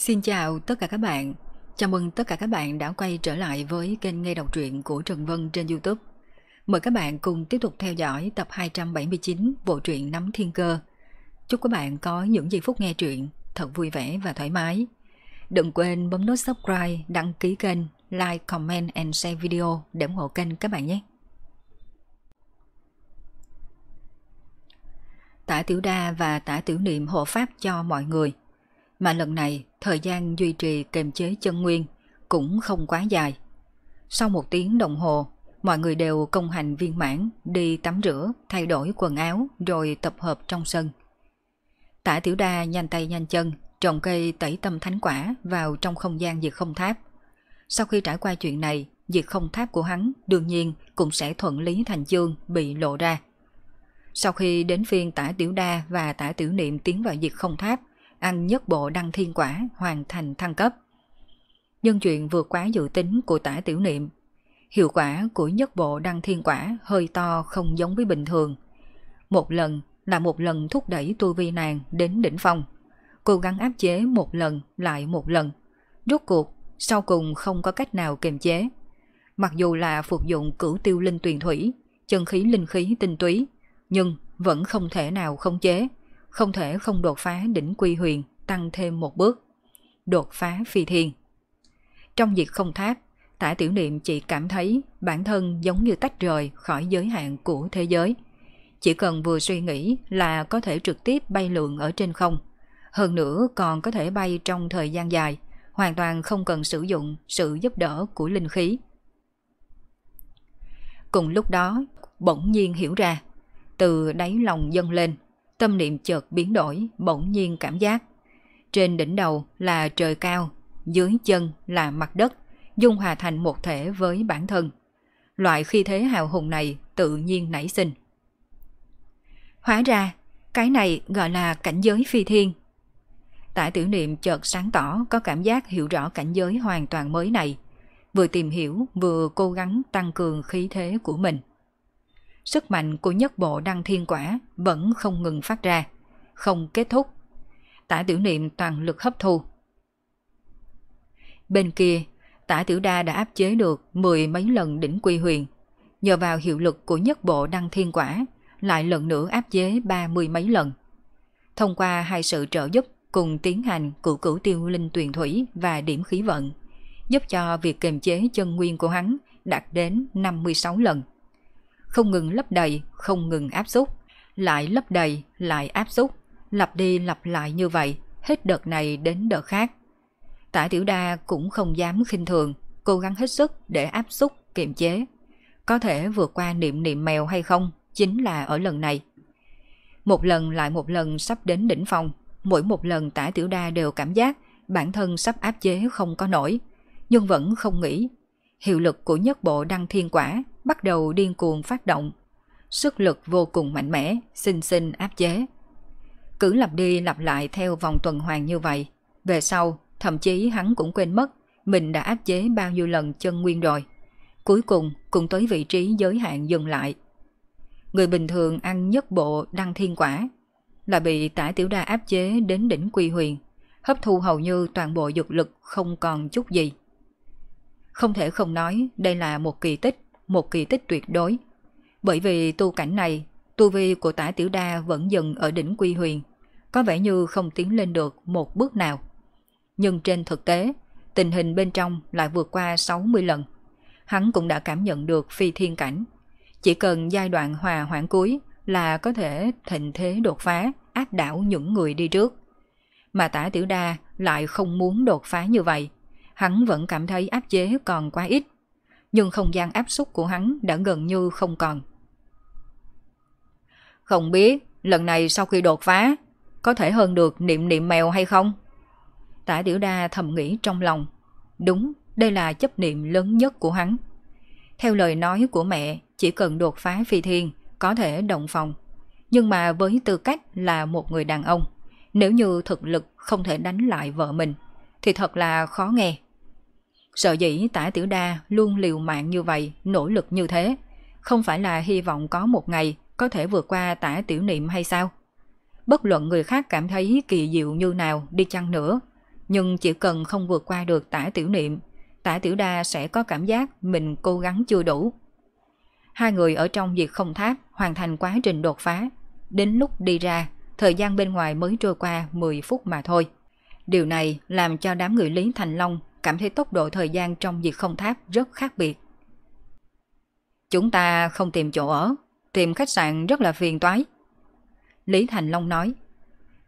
Xin chào tất cả các bạn. Chào mừng tất cả các bạn đã quay trở lại với kênh nghe đọc truyện của Trần Vân trên YouTube. Mời các bạn cùng tiếp tục theo dõi tập 279 bộ truyện Nắm Thiên Cơ. Chúc các bạn có những giây phút nghe truyện thật vui vẻ và thoải mái. Đừng quên bấm nút subscribe, đăng ký kênh, like, comment and share video để ủng hộ kênh các bạn nhé. Tả Tiểu Đa và Tả Tiểu Niệm hộ pháp cho mọi người. Mà lần này, thời gian duy trì kềm chế chân nguyên cũng không quá dài. Sau một tiếng đồng hồ, mọi người đều công hành viên mãn, đi tắm rửa, thay đổi quần áo rồi tập hợp trong sân. Tả Tiểu Đa nhanh tay nhanh chân, trồng cây tẩy tâm thánh quả vào trong không gian diệt không tháp. Sau khi trải qua chuyện này, diệt không tháp của hắn đương nhiên cũng sẽ thuận lý thành chương bị lộ ra. Sau khi đến phiên tả tiểu đa và tả tiểu niệm tiến vào diệt không tháp, ăn nhất bộ đăng thiên quả hoàn thành thăng cấp. Nhưng chuyện vượt quá dự tính của tả tiểu niệm. Hiệu quả của nhất bộ đăng thiên quả hơi to không giống với bình thường. Một lần là một lần thúc đẩy tu vi nàng đến đỉnh phong. Cố gắng áp chế một lần lại một lần. Rốt cuộc, sau cùng không có cách nào kiềm chế. Mặc dù là phục dụng cửu tiêu linh tuyền thủy, chân khí linh khí tinh túy, nhưng vẫn không thể nào không chế, không thể không đột phá đỉnh quy huyền, tăng thêm một bước. Đột phá phi thiên. Trong việc không tháp, tả tiểu niệm chỉ cảm thấy bản thân giống như tách rời khỏi giới hạn của thế giới. Chỉ cần vừa suy nghĩ là có thể trực tiếp bay lượn ở trên không. Hơn nữa còn có thể bay trong thời gian dài, hoàn toàn không cần sử dụng sự giúp đỡ của linh khí. Cùng lúc đó, bỗng nhiên hiểu ra, từ đáy lòng dâng lên, tâm niệm chợt biến đổi, bỗng nhiên cảm giác. Trên đỉnh đầu là trời cao, dưới chân là mặt đất, dung hòa thành một thể với bản thân. Loại khi thế hào hùng này tự nhiên nảy sinh. Hóa ra, cái này gọi là cảnh giới phi thiên. Tả tiểu niệm chợt sáng tỏ có cảm giác hiểu rõ cảnh giới hoàn toàn mới này. Vừa tìm hiểu vừa cố gắng tăng cường khí thế của mình sức mạnh của nhất bộ đăng thiên quả vẫn không ngừng phát ra, không kết thúc. Tả tiểu niệm toàn lực hấp thu. Bên kia, tả tiểu đa đã áp chế được mười mấy lần đỉnh quy huyền. Nhờ vào hiệu lực của nhất bộ đăng thiên quả, lại lần nữa áp chế ba mươi mấy lần. Thông qua hai sự trợ giúp cùng tiến hành cửu cửu tiêu linh tuyền thủy và điểm khí vận, giúp cho việc kiềm chế chân nguyên của hắn đạt đến 56 lần không ngừng lấp đầy, không ngừng áp xúc, lại lấp đầy, lại áp xúc, lặp đi lặp lại như vậy, hết đợt này đến đợt khác. Tả Tiểu Đa cũng không dám khinh thường, cố gắng hết sức để áp xúc, kiềm chế. Có thể vượt qua niệm niệm mèo hay không, chính là ở lần này. Một lần lại một lần sắp đến đỉnh phong, mỗi một lần tả Tiểu Đa đều cảm giác bản thân sắp áp chế không có nổi, nhưng vẫn không nghĩ. Hiệu lực của nhất bộ đăng thiên quả bắt đầu điên cuồng phát động. Sức lực vô cùng mạnh mẽ, xinh xinh áp chế. Cứ lặp đi lặp lại theo vòng tuần hoàn như vậy. Về sau, thậm chí hắn cũng quên mất mình đã áp chế bao nhiêu lần chân nguyên rồi. Cuối cùng cũng tới vị trí giới hạn dừng lại. Người bình thường ăn nhất bộ đăng thiên quả là bị tả tiểu đa áp chế đến đỉnh quy huyền, hấp thu hầu như toàn bộ dược lực không còn chút gì. Không thể không nói đây là một kỳ tích một kỳ tích tuyệt đối. Bởi vì tu cảnh này, tu vi của tả tiểu đa vẫn dừng ở đỉnh quy huyền, có vẻ như không tiến lên được một bước nào. Nhưng trên thực tế, tình hình bên trong lại vượt qua 60 lần. Hắn cũng đã cảm nhận được phi thiên cảnh. Chỉ cần giai đoạn hòa hoãn cuối là có thể thịnh thế đột phá, áp đảo những người đi trước. Mà tả tiểu đa lại không muốn đột phá như vậy. Hắn vẫn cảm thấy áp chế còn quá ít nhưng không gian áp suất của hắn đã gần như không còn. Không biết lần này sau khi đột phá, có thể hơn được niệm niệm mèo hay không? Tả Tiểu Đa thầm nghĩ trong lòng. Đúng, đây là chấp niệm lớn nhất của hắn. Theo lời nói của mẹ, chỉ cần đột phá phi thiên, có thể động phòng. Nhưng mà với tư cách là một người đàn ông, nếu như thực lực không thể đánh lại vợ mình, thì thật là khó nghe. Sợ dĩ tả tiểu đa luôn liều mạng như vậy, nỗ lực như thế, không phải là hy vọng có một ngày có thể vượt qua tả tiểu niệm hay sao? Bất luận người khác cảm thấy kỳ diệu như nào đi chăng nữa, Nhưng chỉ cần không vượt qua được tả tiểu niệm, tả tiểu đa sẽ có cảm giác mình cố gắng chưa đủ. Hai người ở trong việc không tháp hoàn thành quá trình đột phá. Đến lúc đi ra, thời gian bên ngoài mới trôi qua 10 phút mà thôi. Điều này làm cho đám người Lý Thành Long cảm thấy tốc độ thời gian trong việc không tháp rất khác biệt. Chúng ta không tìm chỗ ở, tìm khách sạn rất là phiền toái. Lý Thành Long nói,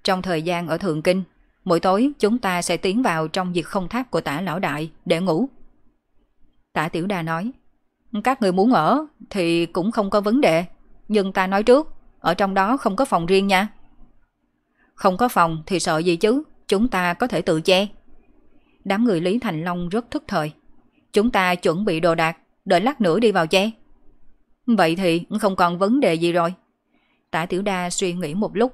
trong thời gian ở Thượng Kinh, mỗi tối chúng ta sẽ tiến vào trong việc không tháp của tả lão đại để ngủ. Tả Tiểu Đà nói, các người muốn ở thì cũng không có vấn đề, nhưng ta nói trước, ở trong đó không có phòng riêng nha. Không có phòng thì sợ gì chứ, chúng ta có thể tự che. Đám người Lý Thành Long rất thức thời. Chúng ta chuẩn bị đồ đạc, đợi lát nữa đi vào che. Vậy thì không còn vấn đề gì rồi. Tả Tiểu Đa suy nghĩ một lúc.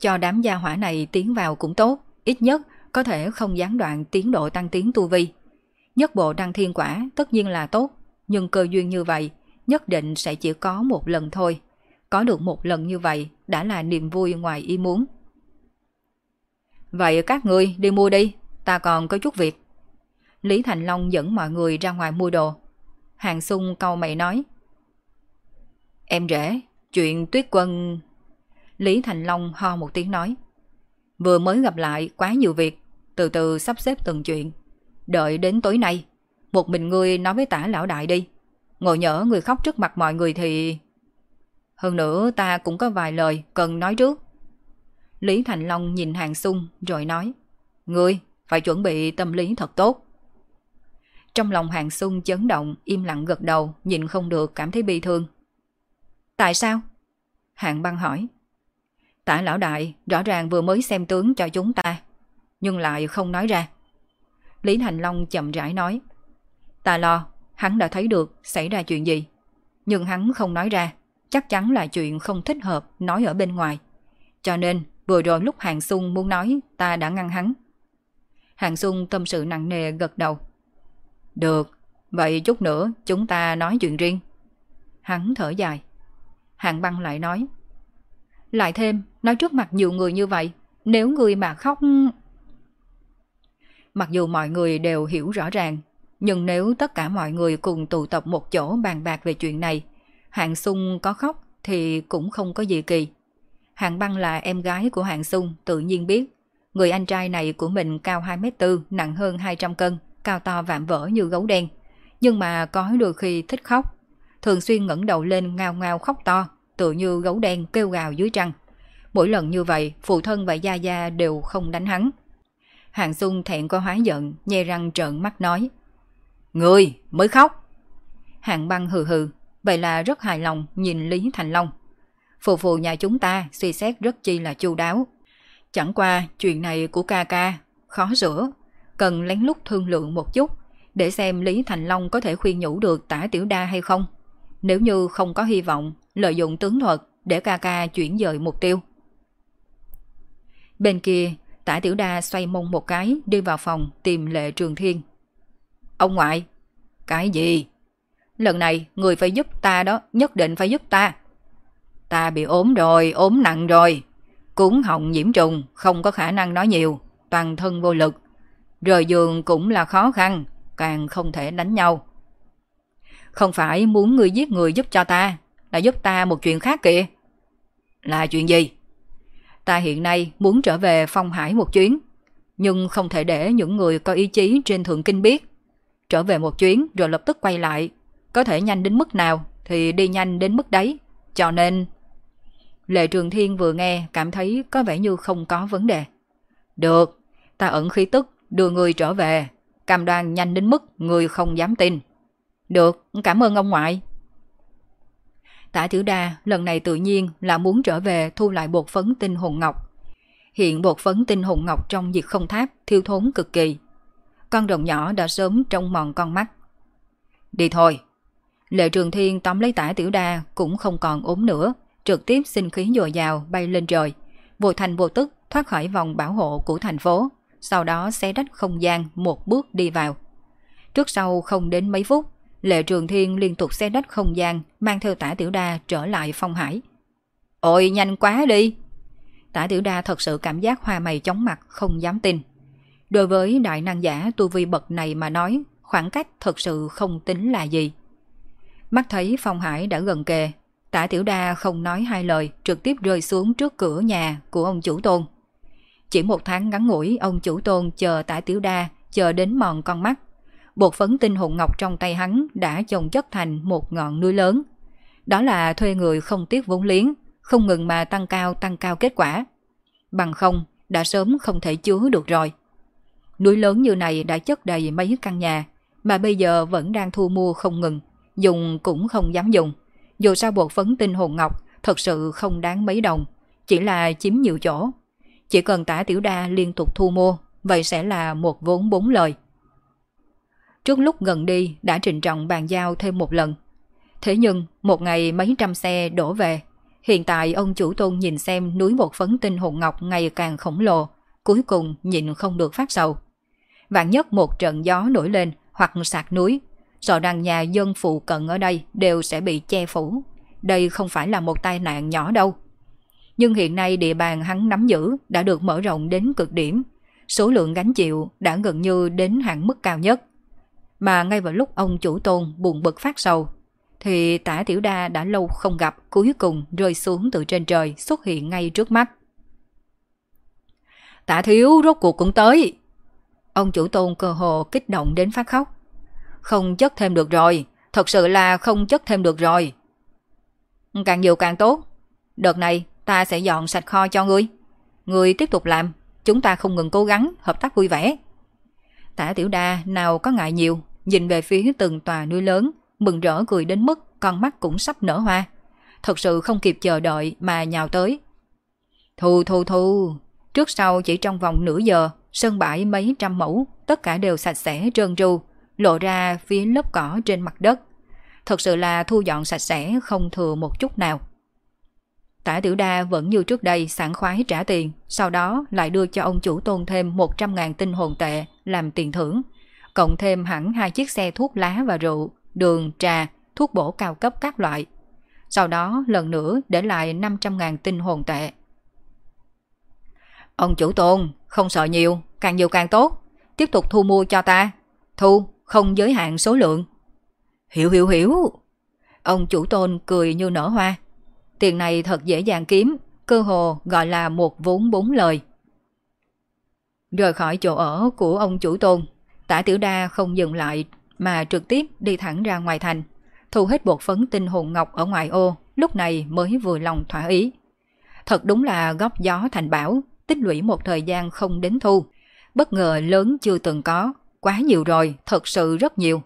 Cho đám gia hỏa này tiến vào cũng tốt, ít nhất có thể không gián đoạn tiến độ tăng tiến tu vi. Nhất bộ đăng thiên quả tất nhiên là tốt, nhưng cơ duyên như vậy nhất định sẽ chỉ có một lần thôi. Có được một lần như vậy đã là niềm vui ngoài ý muốn. Vậy các ngươi đi mua đi, ta còn có chút việc. Lý Thành Long dẫn mọi người ra ngoài mua đồ. Hàng Sung câu mày nói. Em rể, chuyện tuyết quân... Lý Thành Long ho một tiếng nói. Vừa mới gặp lại quá nhiều việc, từ từ sắp xếp từng chuyện. Đợi đến tối nay, một mình ngươi nói với tả lão đại đi. Ngồi nhỡ người khóc trước mặt mọi người thì... Hơn nữa ta cũng có vài lời cần nói trước. Lý Thành Long nhìn Hàng Sung rồi nói. Ngươi phải chuẩn bị tâm lý thật tốt. Trong lòng Hàng Sung chấn động, im lặng gật đầu, nhìn không được cảm thấy bi thương. Tại sao? Hạng băng hỏi. Tả lão đại rõ ràng vừa mới xem tướng cho chúng ta, nhưng lại không nói ra. Lý Thành Long chậm rãi nói. Ta lo, hắn đã thấy được xảy ra chuyện gì. Nhưng hắn không nói ra, chắc chắn là chuyện không thích hợp nói ở bên ngoài. Cho nên, vừa rồi lúc Hàng Xuân muốn nói, ta đã ngăn hắn. Hàng Xuân tâm sự nặng nề gật đầu. Được, vậy chút nữa chúng ta nói chuyện riêng. Hắn thở dài. Hạng băng lại nói. Lại thêm, nói trước mặt nhiều người như vậy, nếu người mà khóc... Mặc dù mọi người đều hiểu rõ ràng, nhưng nếu tất cả mọi người cùng tụ tập một chỗ bàn bạc về chuyện này, Hạng Sung có khóc thì cũng không có gì kỳ. Hạng băng là em gái của Hạng Sung tự nhiên biết. Người anh trai này của mình cao 2m4, nặng hơn 200 cân, cao to vạm vỡ như gấu đen. Nhưng mà có đôi khi thích khóc. Thường xuyên ngẩng đầu lên ngao ngao khóc to, tự như gấu đen kêu gào dưới trăng. Mỗi lần như vậy, phụ thân và Gia Gia đều không đánh hắn. Hàng Xuân thẹn có hóa giận, nhe răng trợn mắt nói. Người mới khóc. Hàng băng hừ hừ, vậy là rất hài lòng nhìn Lý Thành Long. Phụ phụ nhà chúng ta suy xét rất chi là chu đáo. Chẳng qua chuyện này của ca ca, khó rửa, cần lén lút thương lượng một chút để xem Lý Thành Long có thể khuyên nhủ được tả tiểu đa hay không. Nếu như không có hy vọng, lợi dụng tướng thuật để ca ca chuyển dời mục tiêu. Bên kia, tả tiểu đa xoay mông một cái đi vào phòng tìm lệ trường thiên. Ông ngoại, cái gì? Lần này người phải giúp ta đó, nhất định phải giúp ta. Ta bị ốm rồi, ốm nặng rồi. Cúng họng nhiễm trùng, không có khả năng nói nhiều, toàn thân vô lực. Rời giường cũng là khó khăn, càng không thể đánh nhau. Không phải muốn người giết người giúp cho ta, là giúp ta một chuyện khác kìa. Là chuyện gì? Ta hiện nay muốn trở về phong hải một chuyến, nhưng không thể để những người có ý chí trên thượng kinh biết. Trở về một chuyến rồi lập tức quay lại, có thể nhanh đến mức nào thì đi nhanh đến mức đấy, cho nên... Lệ Trường Thiên vừa nghe cảm thấy có vẻ như không có vấn đề. Được, ta ẩn khí tức đưa người trở về, cam đoan nhanh đến mức người không dám tin. Được, cảm ơn ông ngoại. Tả Tiểu Đa lần này tự nhiên là muốn trở về thu lại bột phấn tinh hồn ngọc. Hiện bột phấn tinh hồn ngọc trong diệt không tháp thiêu thốn cực kỳ. Con rồng nhỏ đã sớm trong mòn con mắt. Đi thôi. Lệ Trường Thiên tóm lấy tả Tiểu Đa cũng không còn ốm nữa, trực tiếp sinh khí dồi dào bay lên trời, vô thành vô tức thoát khỏi vòng bảo hộ của thành phố, sau đó xé rách không gian một bước đi vào. Trước sau không đến mấy phút, Lệ Trường Thiên liên tục xe đất không gian, mang theo tả tiểu đa trở lại phong hải. Ôi nhanh quá đi! Tả tiểu đa thật sự cảm giác hoa mày chóng mặt, không dám tin. Đối với đại năng giả tu vi bậc này mà nói, khoảng cách thật sự không tính là gì. Mắt thấy Phong Hải đã gần kề, tả tiểu đa không nói hai lời trực tiếp rơi xuống trước cửa nhà của ông chủ tôn. Chỉ một tháng ngắn ngủi ông chủ tôn chờ tả tiểu đa chờ đến mòn con mắt. Bột phấn tinh hồn ngọc trong tay hắn đã chồng chất thành một ngọn núi lớn. Đó là thuê người không tiếc vốn liếng, không ngừng mà tăng cao tăng cao kết quả. Bằng không, đã sớm không thể chứa được rồi. Núi lớn như này đã chất đầy mấy căn nhà, mà bây giờ vẫn đang thu mua không ngừng, dùng cũng không dám dùng. Dù sao bột phấn tinh hồn ngọc thật sự không đáng mấy đồng, chỉ là chiếm nhiều chỗ. Chỉ cần tả tiểu đa liên tục thu mua, vậy sẽ là một vốn bốn lời. Trước lúc gần đi đã trình trọng bàn giao thêm một lần. Thế nhưng, một ngày mấy trăm xe đổ về. Hiện tại ông chủ tôn nhìn xem núi một phấn tinh hồn ngọc ngày càng khổng lồ, cuối cùng nhịn không được phát sầu. Vạn nhất một trận gió nổi lên hoặc sạt núi, sợ rằng nhà dân phụ cận ở đây đều sẽ bị che phủ. Đây không phải là một tai nạn nhỏ đâu. Nhưng hiện nay địa bàn hắn nắm giữ đã được mở rộng đến cực điểm. Số lượng gánh chịu đã gần như đến hạn mức cao nhất. Mà ngay vào lúc ông chủ tôn buồn bực phát sầu, thì tả tiểu đa đã lâu không gặp cuối cùng rơi xuống từ trên trời xuất hiện ngay trước mắt. Tả thiếu rốt cuộc cũng tới. Ông chủ tôn cơ hồ kích động đến phát khóc. Không chất thêm được rồi, thật sự là không chất thêm được rồi. Càng nhiều càng tốt. Đợt này ta sẽ dọn sạch kho cho ngươi. Ngươi tiếp tục làm, chúng ta không ngừng cố gắng, hợp tác vui vẻ. Tả tiểu đa nào có ngại nhiều, nhìn về phía từng tòa núi lớn, mừng rỡ cười đến mức con mắt cũng sắp nở hoa. Thật sự không kịp chờ đợi mà nhào tới. Thu thu thu, trước sau chỉ trong vòng nửa giờ, sân bãi mấy trăm mẫu, tất cả đều sạch sẽ trơn tru, lộ ra phía lớp cỏ trên mặt đất. Thật sự là thu dọn sạch sẽ không thừa một chút nào. Tả Tiểu Đa vẫn như trước đây sẵn khoái trả tiền, sau đó lại đưa cho ông chủ tôn thêm 100.000 tinh hồn tệ làm tiền thưởng, cộng thêm hẳn hai chiếc xe thuốc lá và rượu, đường, trà, thuốc bổ cao cấp các loại. Sau đó lần nữa để lại 500.000 tinh hồn tệ. Ông chủ tôn, không sợ nhiều, càng nhiều càng tốt, tiếp tục thu mua cho ta. Thu, không giới hạn số lượng. Hiểu hiểu hiểu. Ông chủ tôn cười như nở hoa. Tiền này thật dễ dàng kiếm, cơ hồ gọi là một vốn bốn lời. Rời khỏi chỗ ở của ông chủ tôn, tả tiểu đa không dừng lại mà trực tiếp đi thẳng ra ngoài thành, thu hết bột phấn tinh hồn ngọc ở ngoài ô, lúc này mới vừa lòng thỏa ý. Thật đúng là góp gió thành bảo, tích lũy một thời gian không đến thu. Bất ngờ lớn chưa từng có, quá nhiều rồi, thật sự rất nhiều.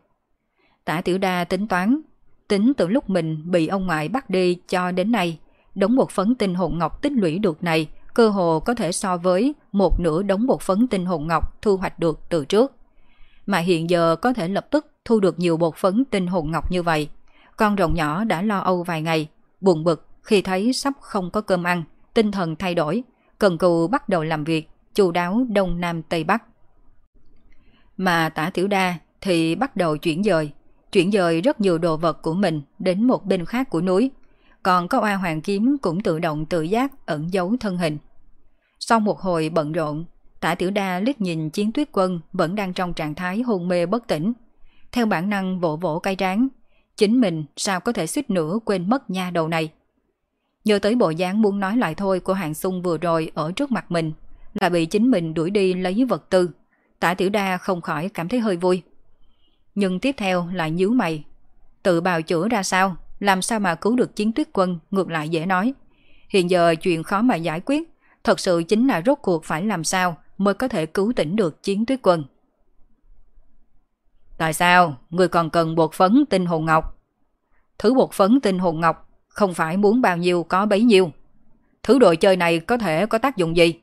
Tả tiểu đa tính toán, tính từ lúc mình bị ông ngoại bắt đi cho đến nay, đống một phấn tinh hồn ngọc tích lũy được này cơ hồ có thể so với một nửa đống bột phấn tinh hồn ngọc thu hoạch được từ trước. Mà hiện giờ có thể lập tức thu được nhiều bột phấn tinh hồn ngọc như vậy. Con rồng nhỏ đã lo âu vài ngày, buồn bực khi thấy sắp không có cơm ăn, tinh thần thay đổi, cần cù bắt đầu làm việc, chu đáo Đông Nam Tây Bắc. Mà tả tiểu đa thì bắt đầu chuyển dời, chuyển dời rất nhiều đồ vật của mình đến một bên khác của núi. Còn có oa hoàng kiếm cũng tự động tự giác ẩn giấu thân hình. Sau một hồi bận rộn, tả tiểu đa liếc nhìn chiến tuyết quân vẫn đang trong trạng thái hôn mê bất tỉnh. Theo bản năng vỗ vỗ cay tráng, chính mình sao có thể suýt nữa quên mất nha đầu này. Nhớ tới bộ dáng muốn nói lại thôi của hạng sung vừa rồi ở trước mặt mình, là bị chính mình đuổi đi lấy vật tư. Tả tiểu đa không khỏi cảm thấy hơi vui. Nhưng tiếp theo lại nhíu mày. Tự bào chữa ra sao, làm sao mà cứu được chiến tuyết quân ngược lại dễ nói. Hiện giờ chuyện khó mà giải quyết, thật sự chính là rốt cuộc phải làm sao mới có thể cứu tỉnh được chiến tuyết quân. Tại sao người còn cần bột phấn tinh hồn ngọc? Thứ bột phấn tinh hồn ngọc không phải muốn bao nhiêu có bấy nhiêu. Thứ đồ chơi này có thể có tác dụng gì?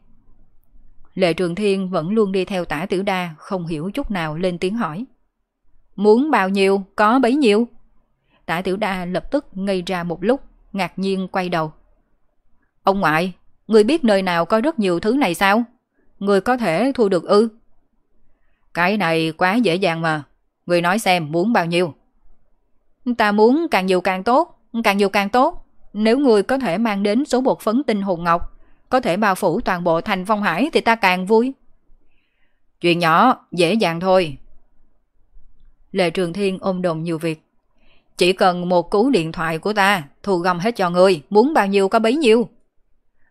Lệ Trường Thiên vẫn luôn đi theo tả tiểu đa, không hiểu chút nào lên tiếng hỏi. Muốn bao nhiêu, có bấy nhiêu. Tả tiểu đa lập tức ngây ra một lúc, ngạc nhiên quay đầu. Ông ngoại, người biết nơi nào có rất nhiều thứ này sao? Người có thể thu được ư? Cái này quá dễ dàng mà. Người nói xem muốn bao nhiêu. Ta muốn càng nhiều càng tốt, càng nhiều càng tốt. Nếu người có thể mang đến số bột phấn tinh hồn ngọc, có thể bao phủ toàn bộ thành phong hải thì ta càng vui. Chuyện nhỏ, dễ dàng thôi. Lệ Trường Thiên ôm đồn nhiều việc. Chỉ cần một cú điện thoại của ta, thu gom hết cho người, muốn bao nhiêu có bấy nhiêu.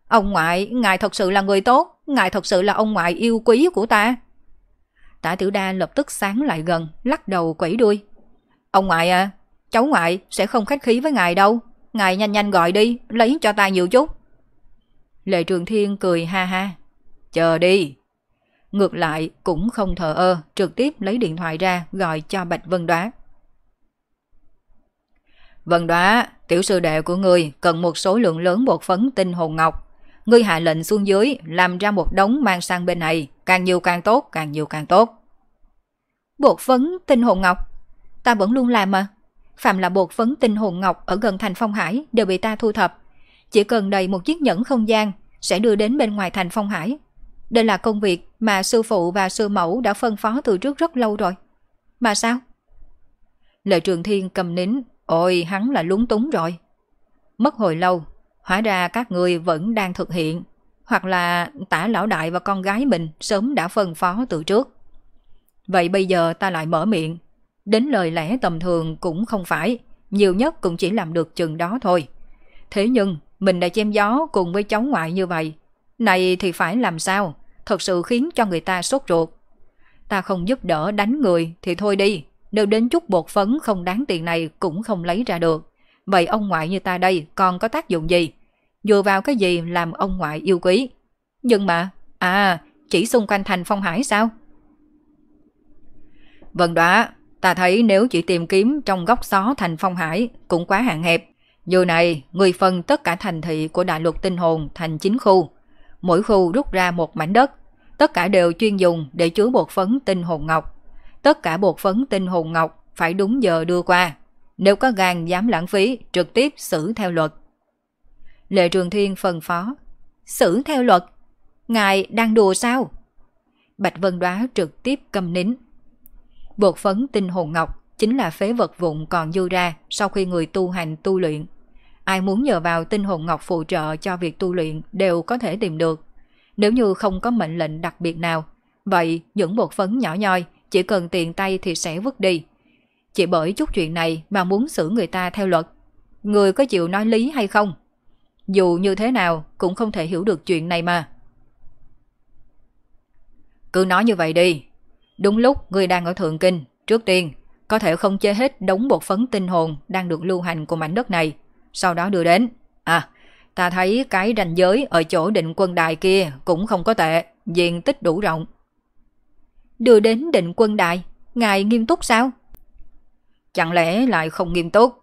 Ông ngoại, ngài thật sự là người tốt, ngài thật sự là ông ngoại yêu quý của ta. Tả Tiểu Đa lập tức sáng lại gần, lắc đầu quẩy đuôi. Ông ngoại à, cháu ngoại sẽ không khách khí với ngài đâu. Ngài nhanh nhanh gọi đi, lấy cho ta nhiều chút. Lệ Trường Thiên cười ha ha. Chờ đi. Ngược lại cũng không thờ ơ, trực tiếp lấy điện thoại ra gọi cho Bạch Vân Đoá. Vân Đoá, tiểu sư đệ của ngươi cần một số lượng lớn bột phấn tinh hồn ngọc. Ngươi hạ lệnh xuống dưới, làm ra một đống mang sang bên này, càng nhiều càng tốt, càng nhiều càng tốt. Bột phấn tinh hồn ngọc? Ta vẫn luôn làm mà. Phạm là bột phấn tinh hồn ngọc ở gần thành Phong Hải đều bị ta thu thập. Chỉ cần đầy một chiếc nhẫn không gian sẽ đưa đến bên ngoài thành Phong Hải. Đây là công việc mà sư phụ và sư mẫu đã phân phó từ trước rất lâu rồi. Mà sao? Lệ Trường Thiên cầm nín, ôi hắn là lúng túng rồi. Mất hồi lâu, hóa ra các người vẫn đang thực hiện, hoặc là tả lão đại và con gái mình sớm đã phân phó từ trước. Vậy bây giờ ta lại mở miệng, đến lời lẽ tầm thường cũng không phải, nhiều nhất cũng chỉ làm được chừng đó thôi. Thế nhưng, mình đã chém gió cùng với cháu ngoại như vậy, này thì phải làm sao? Thật sự khiến cho người ta sốt ruột. Ta không giúp đỡ đánh người thì thôi đi, đâu đến chút bột phấn không đáng tiền này cũng không lấy ra được. Vậy ông ngoại như ta đây còn có tác dụng gì? Dựa vào cái gì làm ông ngoại yêu quý? Nhưng mà, à, chỉ xung quanh thành phong hải sao? Vâng đó, ta thấy nếu chỉ tìm kiếm trong góc xó thành phong hải cũng quá hạn hẹp dù này, người phân tất cả thành thị của đại lục tinh hồn thành 9 khu. Mỗi khu rút ra một mảnh đất. Tất cả đều chuyên dùng để chứa bột phấn tinh hồn ngọc. Tất cả bột phấn tinh hồn ngọc phải đúng giờ đưa qua. Nếu có gan dám lãng phí, trực tiếp xử theo luật. Lệ Trường Thiên phân phó. Xử theo luật? Ngài đang đùa sao? Bạch Vân Đoá trực tiếp cầm nín. Bột phấn tinh hồn ngọc chính là phế vật vụn còn dư ra sau khi người tu hành tu luyện. Ai muốn nhờ vào tinh hồn ngọc phụ trợ cho việc tu luyện đều có thể tìm được. Nếu như không có mệnh lệnh đặc biệt nào, vậy những bột phấn nhỏ nhoi chỉ cần tiền tay thì sẽ vứt đi. Chỉ bởi chút chuyện này mà muốn xử người ta theo luật. Người có chịu nói lý hay không? Dù như thế nào cũng không thể hiểu được chuyện này mà. Cứ nói như vậy đi. Đúng lúc người đang ở Thượng Kinh, trước tiên có thể không chế hết đống bột phấn tinh hồn đang được lưu hành của mảnh đất này, sau đó đưa đến. À, ta thấy cái ranh giới ở chỗ định quân đài kia cũng không có tệ, diện tích đủ rộng. Đưa đến định quân đài, ngài nghiêm túc sao? Chẳng lẽ lại không nghiêm túc?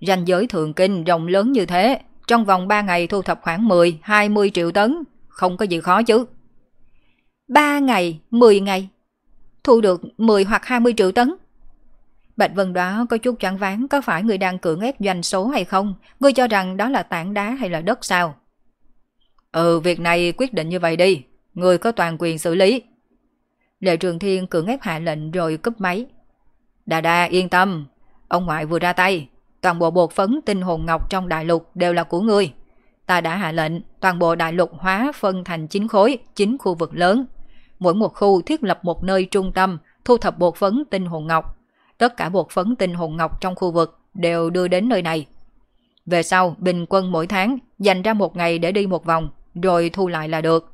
Ranh giới thường kinh rộng lớn như thế, trong vòng 3 ngày thu thập khoảng 10-20 triệu tấn, không có gì khó chứ. 3 ngày, 10 ngày, thu được 10 hoặc 20 triệu tấn. Bạch Vân đó có chút choáng váng có phải người đang cưỡng ép doanh số hay không? Ngươi cho rằng đó là tảng đá hay là đất sao? Ừ, việc này quyết định như vậy đi. Người có toàn quyền xử lý. Lệ Trường Thiên cưỡng ép hạ lệnh rồi cúp máy. Đà đà yên tâm. Ông ngoại vừa ra tay. Toàn bộ bột phấn tinh hồn ngọc trong đại lục đều là của ngươi. Ta đã hạ lệnh toàn bộ đại lục hóa phân thành 9 khối, 9 khu vực lớn. Mỗi một khu thiết lập một nơi trung tâm thu thập bột phấn tinh hồn ngọc tất cả bột phấn tinh hồn ngọc trong khu vực đều đưa đến nơi này. Về sau, bình quân mỗi tháng dành ra một ngày để đi một vòng, rồi thu lại là được.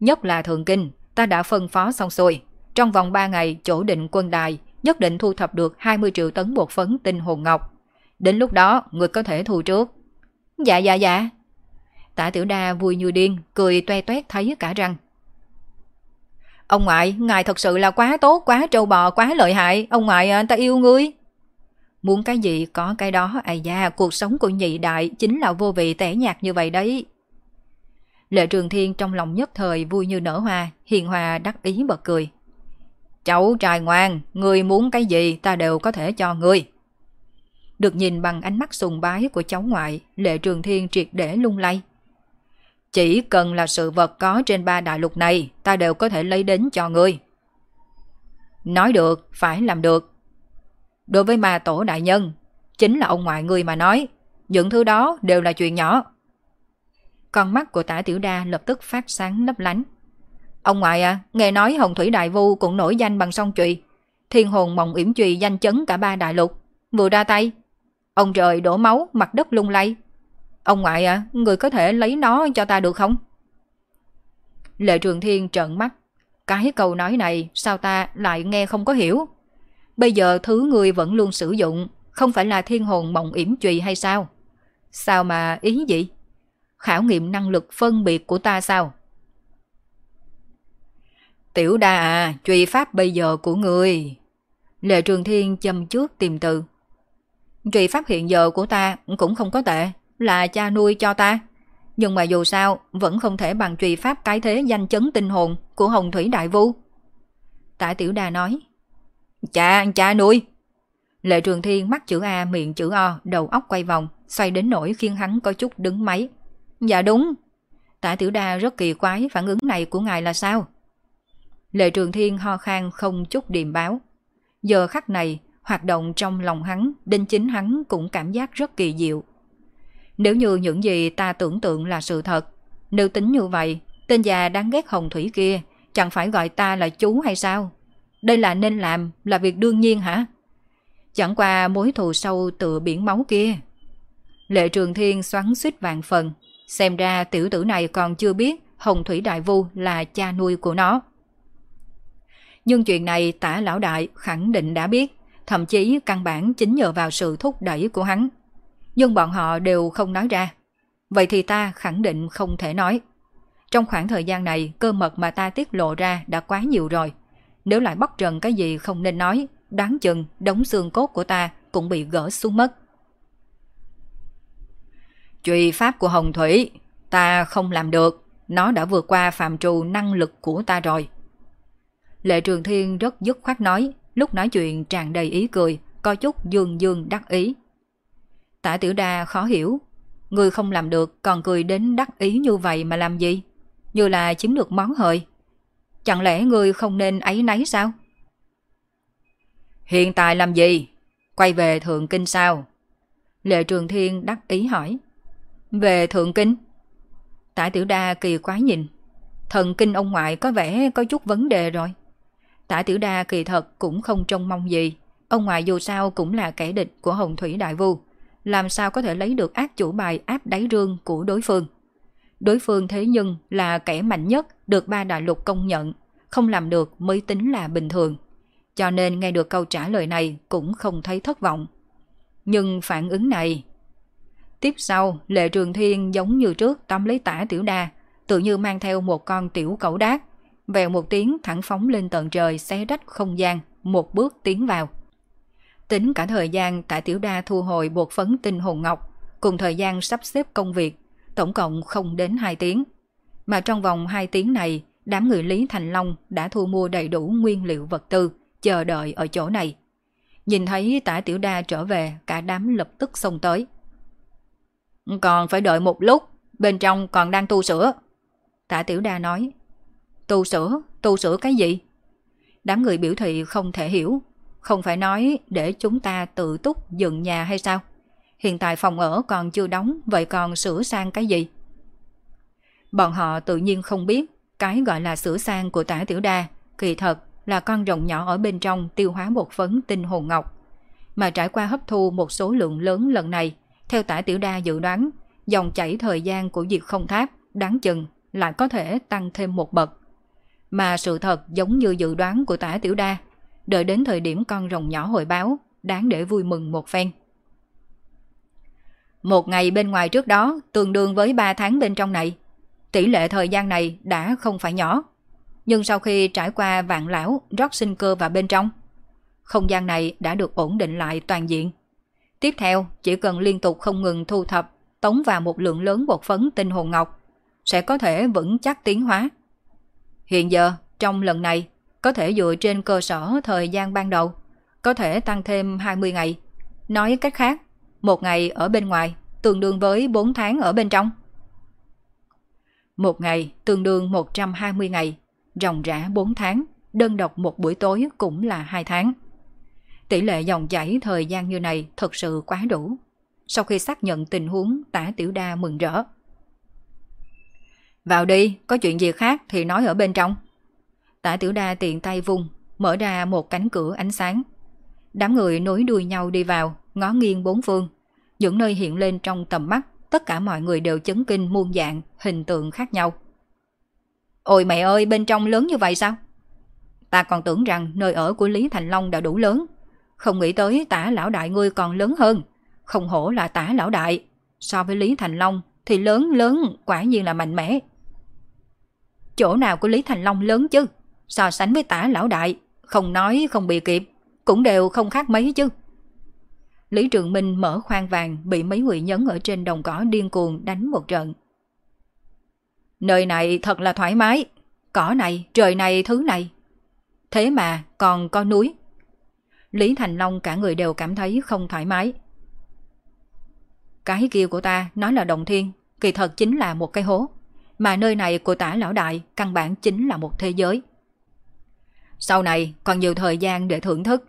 Nhất là Thượng Kinh, ta đã phân phó xong xuôi. Trong vòng 3 ngày chỗ định quân đài, nhất định thu thập được 20 triệu tấn bột phấn tinh hồn ngọc. Đến lúc đó, người có thể thu trước. Dạ dạ dạ. Tả tiểu đa vui như điên, cười toe toét thấy cả răng. Ông ngoại, ngài thật sự là quá tốt, quá trâu bò, quá lợi hại. Ông ngoại, à, ta yêu ngươi. Muốn cái gì có cái đó, ai da, cuộc sống của nhị đại chính là vô vị tẻ nhạt như vậy đấy. Lệ Trường Thiên trong lòng nhất thời vui như nở hoa, hiền hòa đắc ý bật cười. Cháu trai ngoan, ngươi muốn cái gì ta đều có thể cho ngươi. Được nhìn bằng ánh mắt sùng bái của cháu ngoại, Lệ Trường Thiên triệt để lung lay. Chỉ cần là sự vật có trên ba đại lục này, ta đều có thể lấy đến cho ngươi. Nói được, phải làm được. Đối với ma tổ đại nhân, chính là ông ngoại ngươi mà nói, những thứ đó đều là chuyện nhỏ. Con mắt của tả tiểu đa lập tức phát sáng lấp lánh. Ông ngoại à, nghe nói Hồng Thủy Đại Vu cũng nổi danh bằng song trụy. Thiên hồn mộng yểm trụy danh chấn cả ba đại lục. Vừa ra tay, ông trời đổ máu, mặt đất lung lay. Ông ngoại à, người có thể lấy nó cho ta được không? Lệ Trường Thiên trợn mắt. Cái câu nói này sao ta lại nghe không có hiểu? Bây giờ thứ người vẫn luôn sử dụng không phải là thiên hồn mộng yểm trùy hay sao? Sao mà ý gì? Khảo nghiệm năng lực phân biệt của ta sao? Tiểu đa à, truy pháp bây giờ của người. Lệ Trường Thiên châm trước tìm từ. Truy pháp hiện giờ của ta cũng không có tệ, là cha nuôi cho ta. Nhưng mà dù sao, vẫn không thể bằng trùy pháp cái thế danh chấn tinh hồn của Hồng Thủy Đại Vu. Tả Tiểu Đà nói. Cha, cha nuôi. Lệ Trường Thiên mắt chữ A miệng chữ O, đầu óc quay vòng, xoay đến nỗi khiến hắn có chút đứng máy. Dạ đúng. Tả Tiểu Đa rất kỳ quái phản ứng này của ngài là sao? Lệ Trường Thiên ho khan không chút điềm báo. Giờ khắc này, hoạt động trong lòng hắn, đinh chính hắn cũng cảm giác rất kỳ diệu. Nếu như những gì ta tưởng tượng là sự thật, nếu tính như vậy, tên già đáng ghét hồng thủy kia chẳng phải gọi ta là chú hay sao? Đây là nên làm, là việc đương nhiên hả? Chẳng qua mối thù sâu tựa biển máu kia. Lệ Trường Thiên xoắn suýt vàng phần, xem ra tiểu tử này còn chưa biết Hồng Thủy Đại Vu là cha nuôi của nó. Nhưng chuyện này tả lão đại khẳng định đã biết, thậm chí căn bản chính nhờ vào sự thúc đẩy của hắn. Nhưng bọn họ đều không nói ra. Vậy thì ta khẳng định không thể nói. Trong khoảng thời gian này, cơ mật mà ta tiết lộ ra đã quá nhiều rồi. Nếu lại bóc trần cái gì không nên nói, đáng chừng đống xương cốt của ta cũng bị gỡ xuống mất. Truy pháp của Hồng Thủy, ta không làm được, nó đã vượt qua phạm trù năng lực của ta rồi. Lệ Trường Thiên rất dứt khoát nói, lúc nói chuyện tràn đầy ý cười, có chút dương dương đắc ý. Tả Tiểu Đa khó hiểu, người không làm được còn cười đến đắc ý như vậy mà làm gì? Như là chiếm được món hời. Chẳng lẽ người không nên ấy nấy sao? Hiện tại làm gì? Quay về Thượng Kinh sao? Lệ Trường Thiên đắc ý hỏi. Về Thượng Kinh? Tả Tiểu Đa kỳ quái nhìn. Thần kinh ông ngoại có vẻ có chút vấn đề rồi. Tả Tiểu Đa kỳ thật cũng không trông mong gì. Ông ngoại dù sao cũng là kẻ địch của Hồng Thủy Đại Vu. Làm sao có thể lấy được ác chủ bài áp đáy rương của đối phương. Đối phương thế nhưng là kẻ mạnh nhất được ba đại lục công nhận. Không làm được mới tính là bình thường. Cho nên nghe được câu trả lời này cũng không thấy thất vọng. Nhưng phản ứng này... Tiếp sau, Lệ Trường Thiên giống như trước tóm lấy tả tiểu đa, tự như mang theo một con tiểu cẩu đát, vèo một tiếng thẳng phóng lên tận trời xé rách không gian, một bước tiến vào. Tính cả thời gian tại tiểu đa thu hồi bột phấn tinh hồn ngọc, cùng thời gian sắp xếp công việc, tổng cộng không đến 2 tiếng. Mà trong vòng 2 tiếng này, đám người Lý Thành Long đã thu mua đầy đủ nguyên liệu vật tư, chờ đợi ở chỗ này. Nhìn thấy tả tiểu đa trở về, cả đám lập tức xông tới. Còn phải đợi một lúc, bên trong còn đang tu sửa. Tả tiểu đa nói, Tu sửa, tu sửa cái gì? Đám người biểu thị không thể hiểu, không phải nói để chúng ta tự túc dựng nhà hay sao? Hiện tại phòng ở còn chưa đóng, vậy còn sửa sang cái gì? Bọn họ tự nhiên không biết, cái gọi là sửa sang của tả tiểu đa, kỳ thật là con rồng nhỏ ở bên trong tiêu hóa một phấn tinh hồn ngọc. Mà trải qua hấp thu một số lượng lớn lần này, theo tả tiểu đa dự đoán, dòng chảy thời gian của diệt không tháp đáng chừng lại có thể tăng thêm một bậc. Mà sự thật giống như dự đoán của tả tiểu đa, đợi đến thời điểm con rồng nhỏ hồi báo, đáng để vui mừng một phen. Một ngày bên ngoài trước đó tương đương với 3 tháng bên trong này. Tỷ lệ thời gian này đã không phải nhỏ. Nhưng sau khi trải qua vạn lão rót sinh cơ vào bên trong, không gian này đã được ổn định lại toàn diện. Tiếp theo, chỉ cần liên tục không ngừng thu thập, tống vào một lượng lớn bột phấn tinh hồn ngọc, sẽ có thể vững chắc tiến hóa. Hiện giờ, trong lần này, có thể dựa trên cơ sở thời gian ban đầu, có thể tăng thêm 20 ngày. Nói cách khác, một ngày ở bên ngoài tương đương với 4 tháng ở bên trong. Một ngày tương đương 120 ngày, ròng rã 4 tháng, đơn độc một buổi tối cũng là 2 tháng. Tỷ lệ dòng chảy thời gian như này thật sự quá đủ. Sau khi xác nhận tình huống, tả tiểu đa mừng rỡ. Vào đi, có chuyện gì khác thì nói ở bên trong, Tả tiểu đa tiện tay vung, mở ra một cánh cửa ánh sáng. Đám người nối đuôi nhau đi vào, ngó nghiêng bốn phương. Những nơi hiện lên trong tầm mắt, tất cả mọi người đều chấn kinh muôn dạng, hình tượng khác nhau. Ôi mẹ ơi, bên trong lớn như vậy sao? Ta còn tưởng rằng nơi ở của Lý Thành Long đã đủ lớn. Không nghĩ tới tả lão đại ngươi còn lớn hơn. Không hổ là tả lão đại. So với Lý Thành Long thì lớn lớn quả nhiên là mạnh mẽ. Chỗ nào của Lý Thành Long lớn chứ? So sánh với tả lão đại, không nói không bị kịp, cũng đều không khác mấy chứ. Lý Trường Minh mở khoang vàng bị mấy người nhấn ở trên đồng cỏ điên cuồng đánh một trận. Nơi này thật là thoải mái, cỏ này, trời này, thứ này. Thế mà còn có núi. Lý Thành Long cả người đều cảm thấy không thoải mái. Cái kia của ta nói là đồng thiên, kỳ thật chính là một cái hố. Mà nơi này của tả lão đại căn bản chính là một thế giới. Sau này còn nhiều thời gian để thưởng thức.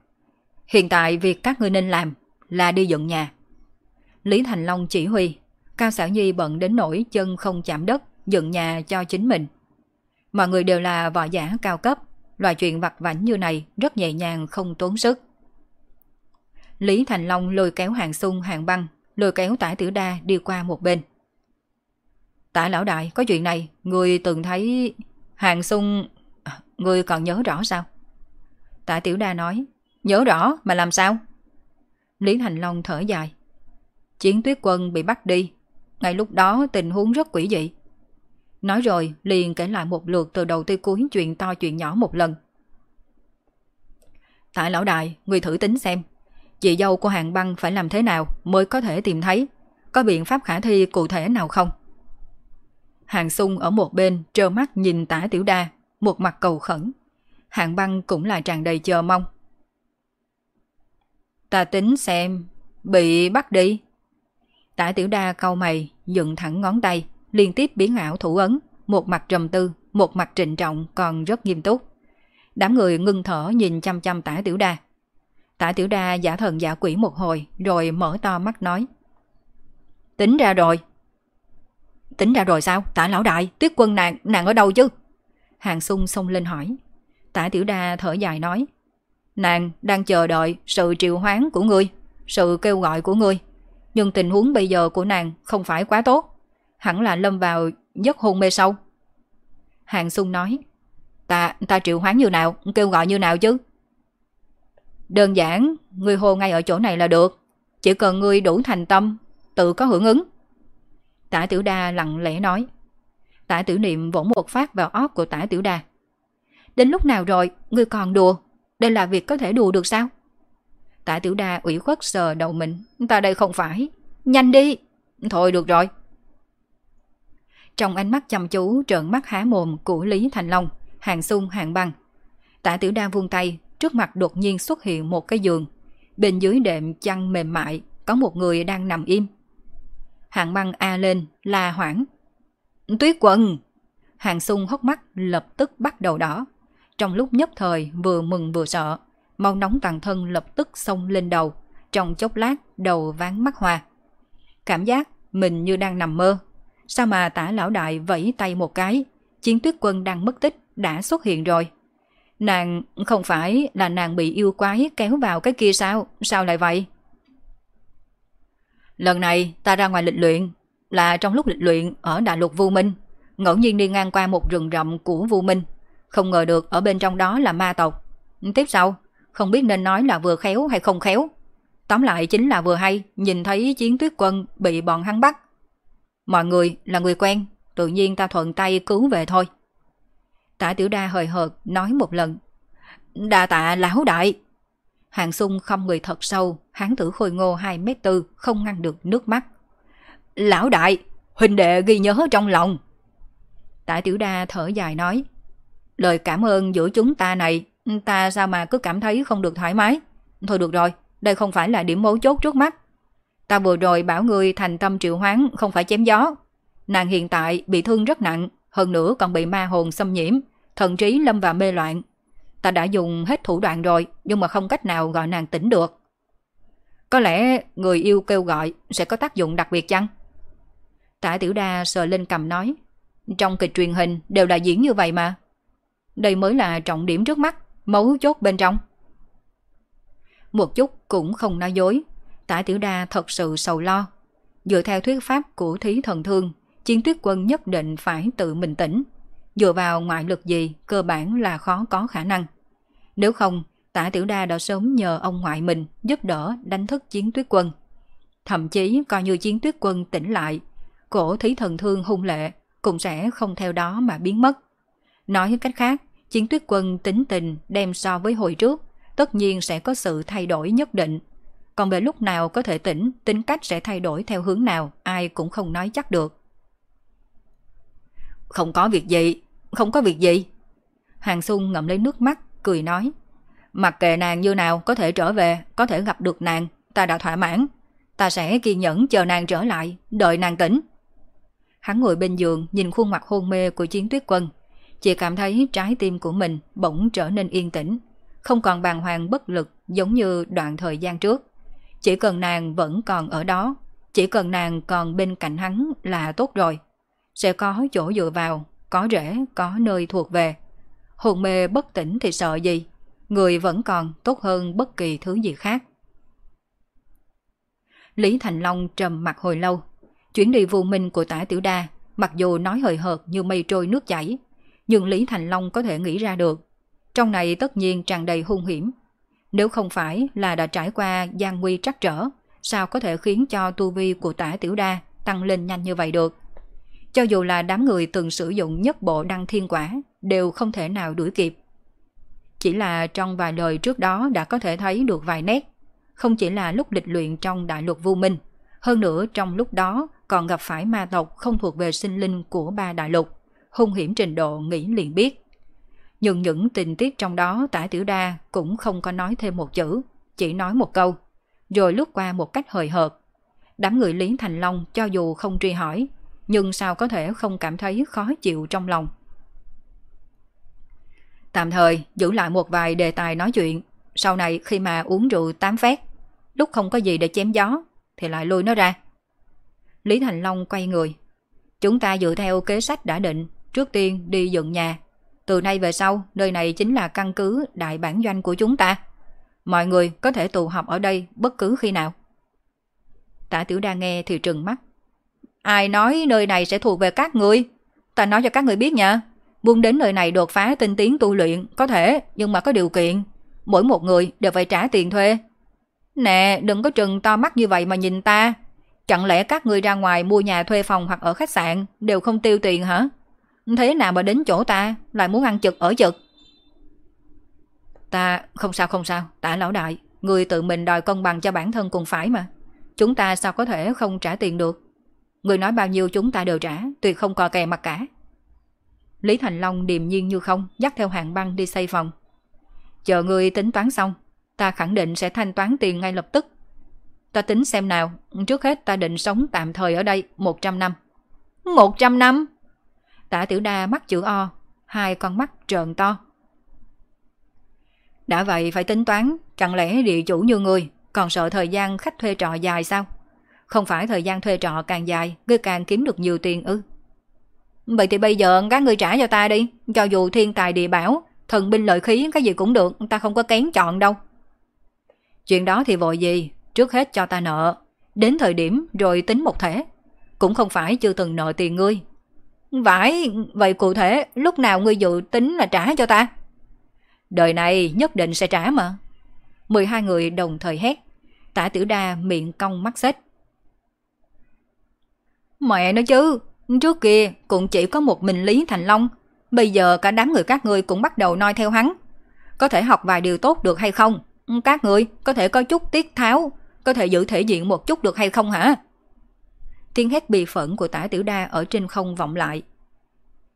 Hiện tại việc các ngươi nên làm là đi dựng nhà. Lý Thành Long chỉ huy, Cao Sảo Nhi bận đến nỗi chân không chạm đất, dựng nhà cho chính mình. Mọi người đều là võ giả cao cấp, loại chuyện vặt vảnh như này rất nhẹ nhàng không tốn sức. Lý Thành Long lôi kéo hàng sung hàng băng, lôi kéo tả tiểu đa đi qua một bên. Tả lão đại, có chuyện này, người từng thấy hàng sung... Người còn nhớ rõ sao? Tả tiểu đa nói, nhớ rõ mà làm sao? Lý Thành Long thở dài. Chiến tuyết quân bị bắt đi. Ngay lúc đó tình huống rất quỷ dị. Nói rồi liền kể lại một lượt từ đầu tới cuối chuyện to chuyện nhỏ một lần. Tại lão đại, người thử tính xem. Chị dâu của hàng băng phải làm thế nào mới có thể tìm thấy? Có biện pháp khả thi cụ thể nào không? Hàng sung ở một bên trơ mắt nhìn tả tiểu đa, một mặt cầu khẩn. hạng băng cũng là tràn đầy chờ mong. Ta tính xem, bị bắt đi. Tả tiểu đa cau mày, dựng thẳng ngón tay, liên tiếp biến ảo thủ ấn, một mặt trầm tư, một mặt trịnh trọng còn rất nghiêm túc. Đám người ngưng thở nhìn chăm chăm tả tiểu đa. Tả tiểu đa giả thần giả quỷ một hồi rồi mở to mắt nói. Tính ra rồi. Tính ra rồi sao? Tả lão đại, tuyết quân nàng, nàng ở đâu chứ? Hàng sung xông lên hỏi. Tả tiểu đa thở dài nói. Nàng đang chờ đợi sự triệu hoán của ngươi, sự kêu gọi của ngươi. Nhưng tình huống bây giờ của nàng không phải quá tốt. Hẳn là lâm vào giấc hôn mê sâu. Hàng Sung nói, ta, ta triệu hoán như nào, kêu gọi như nào chứ? Đơn giản, ngươi hô ngay ở chỗ này là được. Chỉ cần ngươi đủ thành tâm, tự có hưởng ứng. Tả Tiểu Đa lặng lẽ nói. Tả Tiểu Niệm vỗ một phát vào óc của Tả Tiểu đà. Đến lúc nào rồi, ngươi còn đùa? Đây là việc có thể đùa được sao? Tả Tiểu đà ủy khuất sờ đầu mình. Ta đây không phải. Nhanh đi. Thôi được rồi. Trong ánh mắt chăm chú trợn mắt há mồm của Lý Thành Long, hàng sung hàng băng. Tả Tiểu Đa vuông tay, trước mặt đột nhiên xuất hiện một cái giường. Bên dưới đệm chăn mềm mại, có một người đang nằm im. Hạng băng a lên, la hoảng. Tuyết quần! Hàng sung hốc mắt lập tức bắt đầu đỏ. Trong lúc nhất thời vừa mừng vừa sợ, mau nóng toàn thân lập tức xông lên đầu, trong chốc lát đầu ván mắt hoa. Cảm giác mình như đang nằm mơ. Sao mà tả lão đại vẫy tay một cái, chiến tuyết quân đang mất tích đã xuất hiện rồi. Nàng không phải là nàng bị yêu quái kéo vào cái kia sao? Sao lại vậy? Lần này ta ra ngoài lịch luyện là trong lúc lịch luyện ở đại lục Vu Minh, ngẫu nhiên đi ngang qua một rừng rậm của Vu Minh, không ngờ được ở bên trong đó là ma tộc. Tiếp sau, không biết nên nói là vừa khéo hay không khéo. Tóm lại chính là vừa hay, nhìn thấy chiến tuyết quân bị bọn hắn bắt. Mọi người là người quen, tự nhiên ta thuận tay cứu về thôi. Tả tiểu đa hời hợt nói một lần. Đà tạ lão đại. Hàng sung không người thật sâu, hán tử khôi ngô 2 mét tư, không ngăn được nước mắt. Lão đại, huynh đệ ghi nhớ trong lòng. Tả tiểu đa thở dài nói. Lời cảm ơn giữa chúng ta này, ta sao mà cứ cảm thấy không được thoải mái. Thôi được rồi, đây không phải là điểm mấu chốt trước mắt. Ta vừa rồi bảo người thành tâm triệu hoán không phải chém gió. Nàng hiện tại bị thương rất nặng, hơn nữa còn bị ma hồn xâm nhiễm, thần trí lâm vào mê loạn. Ta đã dùng hết thủ đoạn rồi, nhưng mà không cách nào gọi nàng tỉnh được. Có lẽ người yêu kêu gọi sẽ có tác dụng đặc biệt chăng? Tả tiểu đa sờ lên cầm nói. Trong kịch truyền hình đều là diễn như vậy mà. Đây mới là trọng điểm trước mắt, mấu chốt bên trong. Một chút cũng không nói dối, tả tiểu đa thật sự sầu lo. Dựa theo thuyết pháp của thí thần thương, chiến tuyết quân nhất định phải tự mình tỉnh. Dựa vào ngoại lực gì, cơ bản là khó có khả năng. Nếu không, tả tiểu đa đã sớm nhờ ông ngoại mình giúp đỡ đánh thức chiến tuyết quân. Thậm chí coi như chiến tuyết quân tỉnh lại, cổ thí thần thương hung lệ cũng sẽ không theo đó mà biến mất. Nói cách khác, chiến tuyết quân tính tình đem so với hồi trước, tất nhiên sẽ có sự thay đổi nhất định. Còn về lúc nào có thể tỉnh, tính cách sẽ thay đổi theo hướng nào, ai cũng không nói chắc được. Không có việc gì, không có việc gì. Hàng Xuân ngậm lấy nước mắt, cười nói. Mặc kệ nàng như nào có thể trở về, có thể gặp được nàng, ta đã thỏa mãn. Ta sẽ kiên nhẫn chờ nàng trở lại, đợi nàng tỉnh. Hắn ngồi bên giường nhìn khuôn mặt hôn mê của chiến tuyết quân. Chỉ cảm thấy trái tim của mình bỗng trở nên yên tĩnh, không còn bàng hoàng bất lực giống như đoạn thời gian trước. Chỉ cần nàng vẫn còn ở đó, chỉ cần nàng còn bên cạnh hắn là tốt rồi. Sẽ có chỗ dựa vào, có rễ, có nơi thuộc về. Hồn mê bất tỉnh thì sợ gì? Người vẫn còn tốt hơn bất kỳ thứ gì khác. Lý Thành Long trầm mặt hồi lâu. Chuyến đi vô minh của tả tiểu đa, mặc dù nói hời hợt như mây trôi nước chảy, nhưng Lý Thành Long có thể nghĩ ra được. Trong này tất nhiên tràn đầy hung hiểm. Nếu không phải là đã trải qua gian nguy trắc trở, sao có thể khiến cho tu vi của tả tiểu đa tăng lên nhanh như vậy được? Cho dù là đám người từng sử dụng nhất bộ đăng thiên quả, đều không thể nào đuổi kịp. Chỉ là trong vài lời trước đó đã có thể thấy được vài nét, không chỉ là lúc lịch luyện trong đại luật vô minh, hơn nữa trong lúc đó còn gặp phải ma tộc không thuộc về sinh linh của ba đại lục, hung hiểm trình độ nghĩ liền biết. Nhưng những tình tiết trong đó tả tiểu đa cũng không có nói thêm một chữ, chỉ nói một câu, rồi lướt qua một cách hời hợt. Đám người Lý Thành Long cho dù không truy hỏi, nhưng sao có thể không cảm thấy khó chịu trong lòng. Tạm thời giữ lại một vài đề tài nói chuyện, sau này khi mà uống rượu tám phét, lúc không có gì để chém gió, thì lại lùi nó ra. Lý Thành Long quay người. Chúng ta dựa theo kế sách đã định, trước tiên đi dựng nhà. Từ nay về sau, nơi này chính là căn cứ đại bản doanh của chúng ta. Mọi người có thể tụ họp ở đây bất cứ khi nào. Tả tiểu đa nghe thì trừng mắt. Ai nói nơi này sẽ thuộc về các người? Ta nói cho các người biết nha. Muốn đến nơi này đột phá tinh tiến tu luyện, có thể, nhưng mà có điều kiện. Mỗi một người đều phải trả tiền thuê. Nè, đừng có trừng to mắt như vậy mà nhìn ta. Chẳng lẽ các người ra ngoài mua nhà thuê phòng hoặc ở khách sạn đều không tiêu tiền hả? Thế nào mà đến chỗ ta lại muốn ăn chực ở chực? Ta không sao không sao, tả lão đại, người tự mình đòi công bằng cho bản thân cũng phải mà. Chúng ta sao có thể không trả tiền được? Người nói bao nhiêu chúng ta đều trả, tuyệt không cò kè mặt cả. Lý Thành Long điềm nhiên như không, dắt theo hàng băng đi xây phòng. Chờ người tính toán xong, ta khẳng định sẽ thanh toán tiền ngay lập tức. Ta tính xem nào, trước hết ta định sống tạm thời ở đây 100 năm. 100 năm? Tả tiểu đa mắt chữ O, hai con mắt trợn to. Đã vậy phải tính toán, chẳng lẽ địa chủ như người còn sợ thời gian khách thuê trọ dài sao? Không phải thời gian thuê trọ càng dài, ngươi càng kiếm được nhiều tiền ư? Vậy thì bây giờ các ngươi trả cho ta đi, cho dù thiên tài địa bảo, thần binh lợi khí cái gì cũng được, ta không có kén chọn đâu. Chuyện đó thì vội gì, trước hết cho ta nợ, đến thời điểm rồi tính một thể. Cũng không phải chưa từng nợ tiền ngươi. Vãi, vậy cụ thể lúc nào ngươi dự tính là trả cho ta? Đời này nhất định sẽ trả mà. 12 người đồng thời hét. Tả tử đa miệng cong mắt xếch. Mẹ nói chứ, trước kia cũng chỉ có một mình Lý Thành Long. Bây giờ cả đám người các ngươi cũng bắt đầu noi theo hắn. Có thể học vài điều tốt được hay không? Các người có thể có chút tiết tháo, có thể giữ thể diện một chút được hay không hả? Tiếng hét bị phẫn của tả tiểu đa ở trên không vọng lại.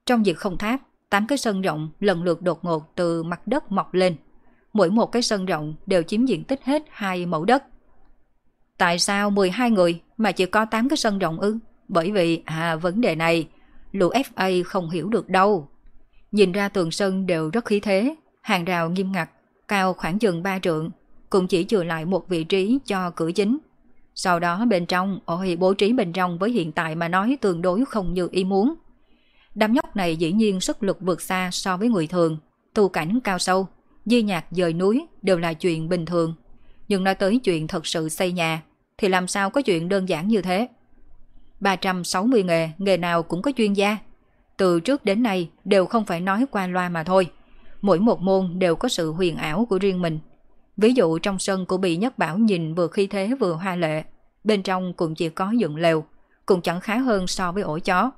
Trong việc không tháp, tám cái sân rộng lần lượt đột ngột từ mặt đất mọc lên. Mỗi một cái sân rộng đều chiếm diện tích hết hai mẫu đất. Tại sao 12 người mà chỉ có 8 cái sân rộng ư? Bởi vì, à vấn đề này, lũ FA không hiểu được đâu. Nhìn ra tường sân đều rất khí thế, hàng rào nghiêm ngặt, cao khoảng chừng 3 trượng, cũng chỉ chừa lại một vị trí cho cửa chính. Sau đó bên trong, ôi bố trí bên trong với hiện tại mà nói tương đối không như ý muốn. Đám nhóc này dĩ nhiên sức lực vượt xa so với người thường, tu cảnh cao sâu, di nhạc dời núi đều là chuyện bình thường. Nhưng nói tới chuyện thật sự xây nhà, thì làm sao có chuyện đơn giản như thế? 360 nghề, nghề nào cũng có chuyên gia. Từ trước đến nay đều không phải nói qua loa mà thôi. Mỗi một môn đều có sự huyền ảo của riêng mình. Ví dụ trong sân của bị nhất bảo nhìn vừa khi thế vừa hoa lệ, bên trong cũng chỉ có dựng lều, cũng chẳng khá hơn so với ổ chó.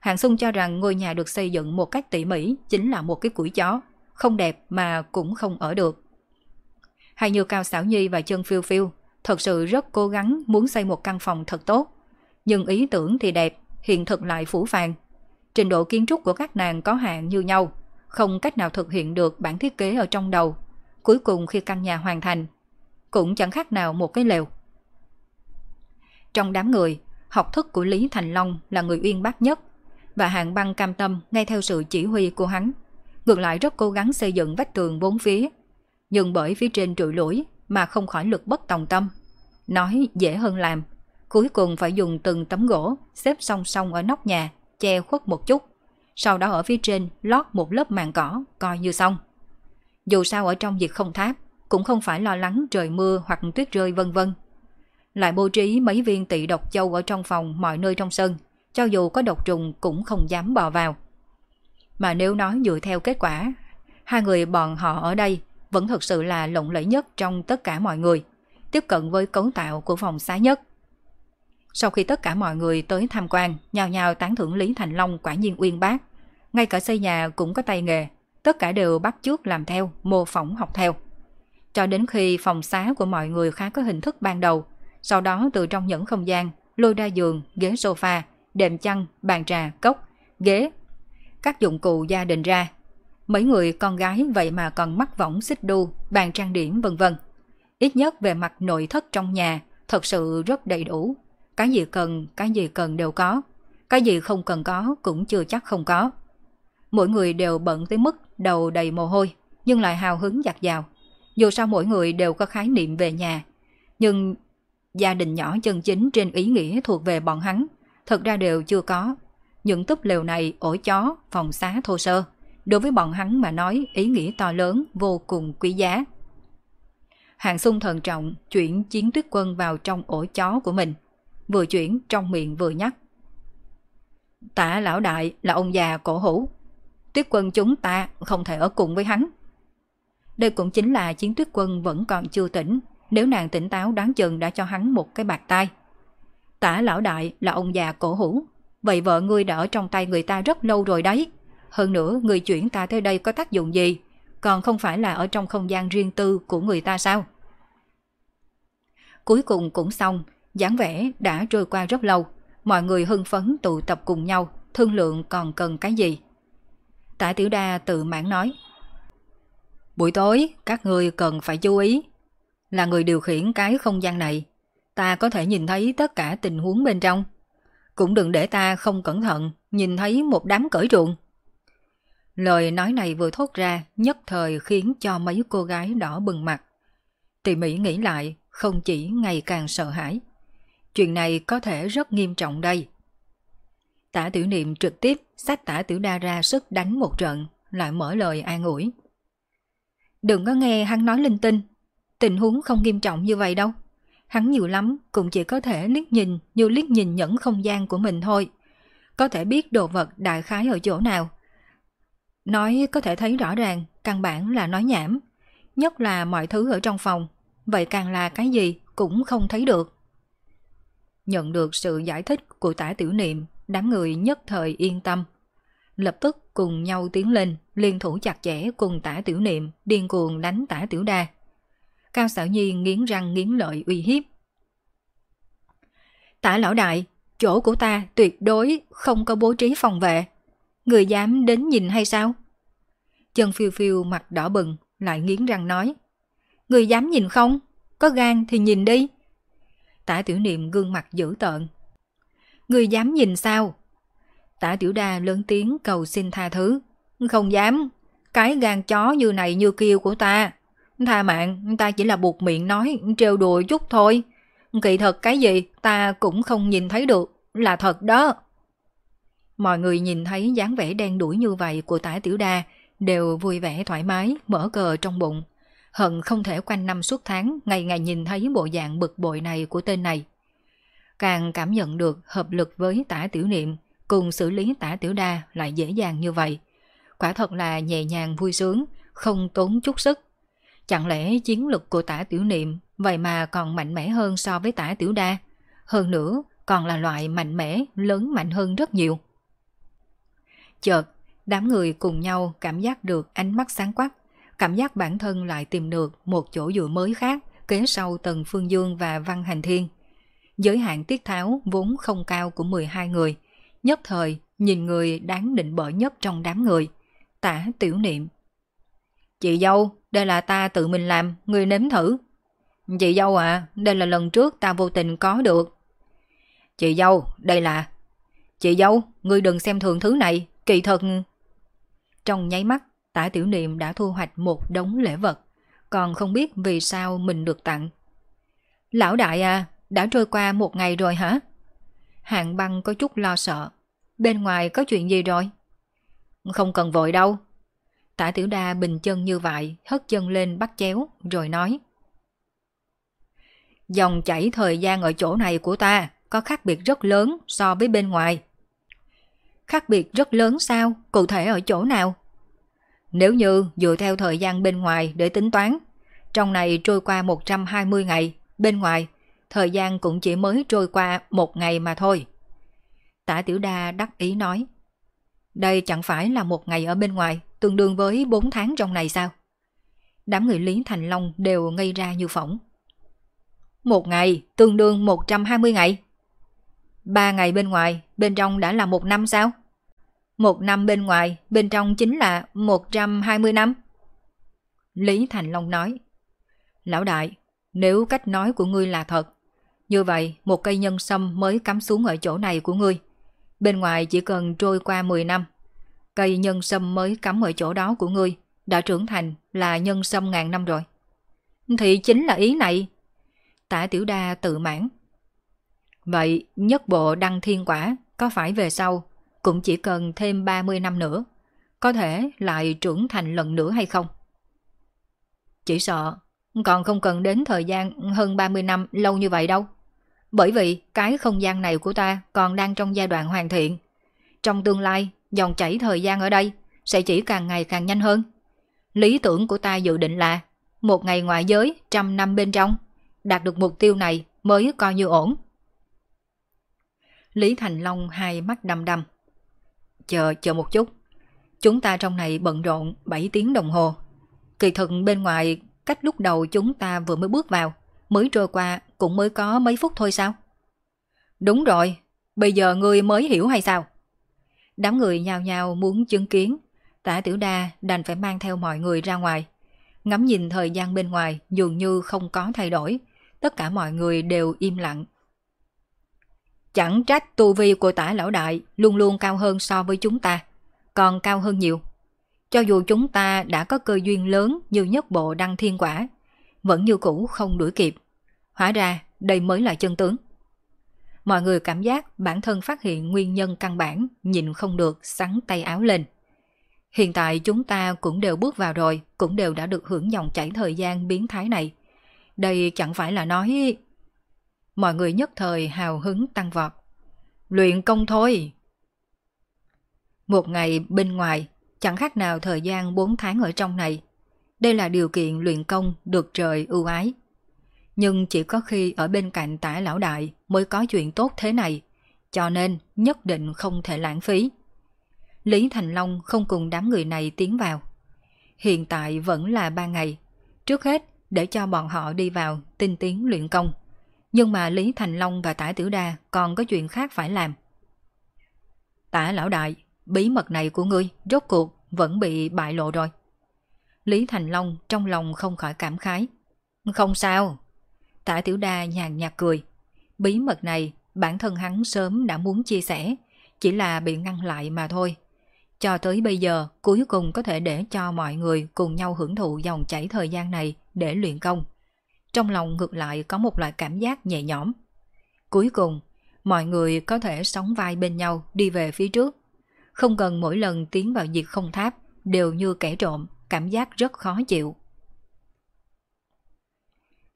Hàng Xuân cho rằng ngôi nhà được xây dựng một cách tỉ mỉ chính là một cái củi chó, không đẹp mà cũng không ở được. hay như Cao Xảo Nhi và Chân Phiêu Phiêu thật sự rất cố gắng muốn xây một căn phòng thật tốt. Nhưng ý tưởng thì đẹp, hiện thực lại phủ phàng. Trình độ kiến trúc của các nàng có hạn như nhau, không cách nào thực hiện được bản thiết kế ở trong đầu. Cuối cùng khi căn nhà hoàn thành, cũng chẳng khác nào một cái lều. Trong đám người, học thức của Lý Thành Long là người uyên bác nhất và hạng băng cam tâm ngay theo sự chỉ huy của hắn. Ngược lại rất cố gắng xây dựng vách tường bốn phía. Nhưng bởi phía trên trụi lũi mà không khỏi lực bất tòng tâm. Nói dễ hơn làm. Cuối cùng phải dùng từng tấm gỗ xếp song song ở nóc nhà, che khuất một chút. Sau đó ở phía trên lót một lớp màn cỏ, coi như xong. Dù sao ở trong việc không tháp, cũng không phải lo lắng trời mưa hoặc tuyết rơi vân vân. Lại bố trí mấy viên tị độc châu ở trong phòng mọi nơi trong sân, cho dù có độc trùng cũng không dám bò vào. Mà nếu nói dựa theo kết quả, hai người bọn họ ở đây vẫn thực sự là lộng lẫy nhất trong tất cả mọi người, tiếp cận với cấu tạo của phòng xá nhất. Sau khi tất cả mọi người tới tham quan, nhào nhào tán thưởng Lý Thành Long quả nhiên uyên bác. Ngay cả xây nhà cũng có tay nghề, tất cả đều bắt chước làm theo, mô phỏng học theo. Cho đến khi phòng xá của mọi người khá có hình thức ban đầu, sau đó từ trong những không gian, lôi ra giường, ghế sofa, đệm chăn, bàn trà, cốc, ghế, các dụng cụ gia đình ra. Mấy người con gái vậy mà còn mắc võng xích đu, bàn trang điểm vân vân. Ít nhất về mặt nội thất trong nhà, thật sự rất đầy đủ. Cái gì cần, cái gì cần đều có. Cái gì không cần có cũng chưa chắc không có. Mỗi người đều bận tới mức đầu đầy mồ hôi, nhưng lại hào hứng giặt dào. Dù sao mỗi người đều có khái niệm về nhà, nhưng gia đình nhỏ chân chính trên ý nghĩa thuộc về bọn hắn, thật ra đều chưa có. Những túp lều này ổ chó, phòng xá thô sơ, đối với bọn hắn mà nói ý nghĩa to lớn, vô cùng quý giá. Hàng sung thần trọng chuyển chiến tuyết quân vào trong ổ chó của mình, vừa chuyển trong miệng vừa nhắc. Tả lão đại là ông già cổ hủ, tuyết quân chúng ta không thể ở cùng với hắn. Đây cũng chính là chiến tuyết quân vẫn còn chưa tỉnh, nếu nàng tỉnh táo đoán chừng đã cho hắn một cái bạc tai. Tả lão đại là ông già cổ hủ, vậy vợ ngươi đã ở trong tay người ta rất lâu rồi đấy. Hơn nữa, người chuyển ta tới đây có tác dụng gì? Còn không phải là ở trong không gian riêng tư của người ta sao? Cuối cùng cũng xong, dáng vẻ đã trôi qua rất lâu. Mọi người hưng phấn tụ tập cùng nhau, thương lượng còn cần cái gì. Tả Tiểu Đa tự mãn nói. Buổi tối, các người cần phải chú ý. Là người điều khiển cái không gian này. Ta có thể nhìn thấy tất cả tình huống bên trong. Cũng đừng để ta không cẩn thận, nhìn thấy một đám cởi ruộng. Lời nói này vừa thốt ra, nhất thời khiến cho mấy cô gái đỏ bừng mặt. Tỉ Mỹ nghĩ lại, không chỉ ngày càng sợ hãi. Chuyện này có thể rất nghiêm trọng đây. Tả tiểu niệm trực tiếp Sách tả tiểu đa ra sức đánh một trận, lại mở lời an ủi. Đừng có nghe hắn nói linh tinh, tình huống không nghiêm trọng như vậy đâu. Hắn nhiều lắm cũng chỉ có thể liếc nhìn như liếc nhìn những không gian của mình thôi. Có thể biết đồ vật đại khái ở chỗ nào. Nói có thể thấy rõ ràng, căn bản là nói nhảm. Nhất là mọi thứ ở trong phòng, vậy càng là cái gì cũng không thấy được. Nhận được sự giải thích của tả tiểu niệm, đám người nhất thời yên tâm. Lập tức cùng nhau tiến lên, liên thủ chặt chẽ cùng tả tiểu niệm, điên cuồng đánh tả tiểu đa. Cao Sở Nhi nghiến răng nghiến lợi uy hiếp. Tả lão đại, chỗ của ta tuyệt đối không có bố trí phòng vệ. Người dám đến nhìn hay sao? Chân phiêu phiêu mặt đỏ bừng, lại nghiến răng nói. Người dám nhìn không? Có gan thì nhìn đi. Tả tiểu niệm gương mặt dữ tợn. Người dám nhìn sao? Tả tiểu đa lớn tiếng cầu xin tha thứ. Không dám. Cái gan chó như này như kia của ta. Tha mạng, ta chỉ là buộc miệng nói, trêu đùa chút thôi. Kỳ thật cái gì ta cũng không nhìn thấy được, là thật đó. Mọi người nhìn thấy dáng vẻ đen đuổi như vậy của tả tiểu đa, đều vui vẻ thoải mái, mở cờ trong bụng. Hận không thể quanh năm suốt tháng ngày ngày nhìn thấy bộ dạng bực bội này của tên này. Càng cảm nhận được hợp lực với tả tiểu niệm cùng xử lý tả tiểu đa lại dễ dàng như vậy. Quả thật là nhẹ nhàng vui sướng, không tốn chút sức. Chẳng lẽ chiến lực của tả tiểu niệm vậy mà còn mạnh mẽ hơn so với tả tiểu đa? Hơn nữa, còn là loại mạnh mẽ, lớn mạnh hơn rất nhiều. Chợt, đám người cùng nhau cảm giác được ánh mắt sáng quắc, cảm giác bản thân lại tìm được một chỗ dựa mới khác kế sau Tần Phương Dương và Văn Hành Thiên. Giới hạn tiết tháo vốn không cao của 12 người, nhất thời nhìn người đáng định bỡ nhất trong đám người, tả tiểu niệm. Chị dâu, đây là ta tự mình làm, người nếm thử. Chị dâu à, đây là lần trước ta vô tình có được. Chị dâu, đây là... Chị dâu, ngươi đừng xem thường thứ này, kỳ thật... Trong nháy mắt, tả tiểu niệm đã thu hoạch một đống lễ vật, còn không biết vì sao mình được tặng. Lão đại à, đã trôi qua một ngày rồi hả? Hạng băng có chút lo sợ. Bên ngoài có chuyện gì rồi? Không cần vội đâu. Tả tiểu đa bình chân như vậy, hất chân lên bắt chéo, rồi nói. Dòng chảy thời gian ở chỗ này của ta có khác biệt rất lớn so với bên ngoài. Khác biệt rất lớn sao? Cụ thể ở chỗ nào? Nếu như dựa theo thời gian bên ngoài để tính toán, trong này trôi qua 120 ngày, bên ngoài thời gian cũng chỉ mới trôi qua một ngày mà thôi. Tả Tiểu Đa đắc ý nói, đây chẳng phải là một ngày ở bên ngoài, tương đương với 4 tháng trong này sao? Đám người Lý Thành Long đều ngây ra như phỏng. Một ngày tương đương 120 ngày. Ba ngày bên ngoài, bên trong đã là một năm sao? Một năm bên ngoài, bên trong chính là 120 năm. Lý Thành Long nói. Lão đại, nếu cách nói của ngươi là thật, như vậy một cây nhân sâm mới cắm xuống ở chỗ này của ngươi. Bên ngoài chỉ cần trôi qua 10 năm. Cây nhân sâm mới cắm ở chỗ đó của ngươi đã trưởng thành là nhân sâm ngàn năm rồi. Thì chính là ý này. Tả tiểu đa tự mãn. Vậy nhất bộ đăng thiên quả có phải về sau cũng chỉ cần thêm 30 năm nữa, có thể lại trưởng thành lần nữa hay không? Chỉ sợ, còn không cần đến thời gian hơn 30 năm lâu như vậy đâu. Bởi vì cái không gian này của ta còn đang trong giai đoạn hoàn thiện. Trong tương lai, dòng chảy thời gian ở đây sẽ chỉ càng ngày càng nhanh hơn. Lý tưởng của ta dự định là một ngày ngoại giới trăm năm bên trong, đạt được mục tiêu này mới coi như ổn. Lý Thành Long hai mắt đăm đăm. Chờ, chờ một chút. Chúng ta trong này bận rộn 7 tiếng đồng hồ. Kỳ thực bên ngoài, cách lúc đầu chúng ta vừa mới bước vào, mới trôi qua cũng mới có mấy phút thôi sao? Đúng rồi, bây giờ ngươi mới hiểu hay sao? Đám người nhào nhào muốn chứng kiến, tả tiểu đa đành phải mang theo mọi người ra ngoài. Ngắm nhìn thời gian bên ngoài dường như không có thay đổi, tất cả mọi người đều im lặng Chẳng trách tu vi của tả lão đại luôn luôn cao hơn so với chúng ta, còn cao hơn nhiều. Cho dù chúng ta đã có cơ duyên lớn như nhất bộ đăng thiên quả, vẫn như cũ không đuổi kịp. Hóa ra đây mới là chân tướng. Mọi người cảm giác bản thân phát hiện nguyên nhân căn bản, nhìn không được sắn tay áo lên. Hiện tại chúng ta cũng đều bước vào rồi, cũng đều đã được hưởng dòng chảy thời gian biến thái này. Đây chẳng phải là nói mọi người nhất thời hào hứng tăng vọt. Luyện công thôi! Một ngày bên ngoài, chẳng khác nào thời gian 4 tháng ở trong này. Đây là điều kiện luyện công được trời ưu ái. Nhưng chỉ có khi ở bên cạnh tả lão đại mới có chuyện tốt thế này, cho nên nhất định không thể lãng phí. Lý Thành Long không cùng đám người này tiến vào. Hiện tại vẫn là ba ngày. Trước hết, để cho bọn họ đi vào tinh tiến luyện công. Nhưng mà Lý Thành Long và Tả Tiểu Đa còn có chuyện khác phải làm. Tả lão đại, bí mật này của ngươi rốt cuộc vẫn bị bại lộ rồi. Lý Thành Long trong lòng không khỏi cảm khái. Không sao. Tả Tiểu Đa nhàn nhạt cười. Bí mật này bản thân hắn sớm đã muốn chia sẻ, chỉ là bị ngăn lại mà thôi. Cho tới bây giờ, cuối cùng có thể để cho mọi người cùng nhau hưởng thụ dòng chảy thời gian này để luyện công trong lòng ngược lại có một loại cảm giác nhẹ nhõm. Cuối cùng, mọi người có thể sống vai bên nhau đi về phía trước. Không cần mỗi lần tiến vào diệt không tháp đều như kẻ trộm, cảm giác rất khó chịu.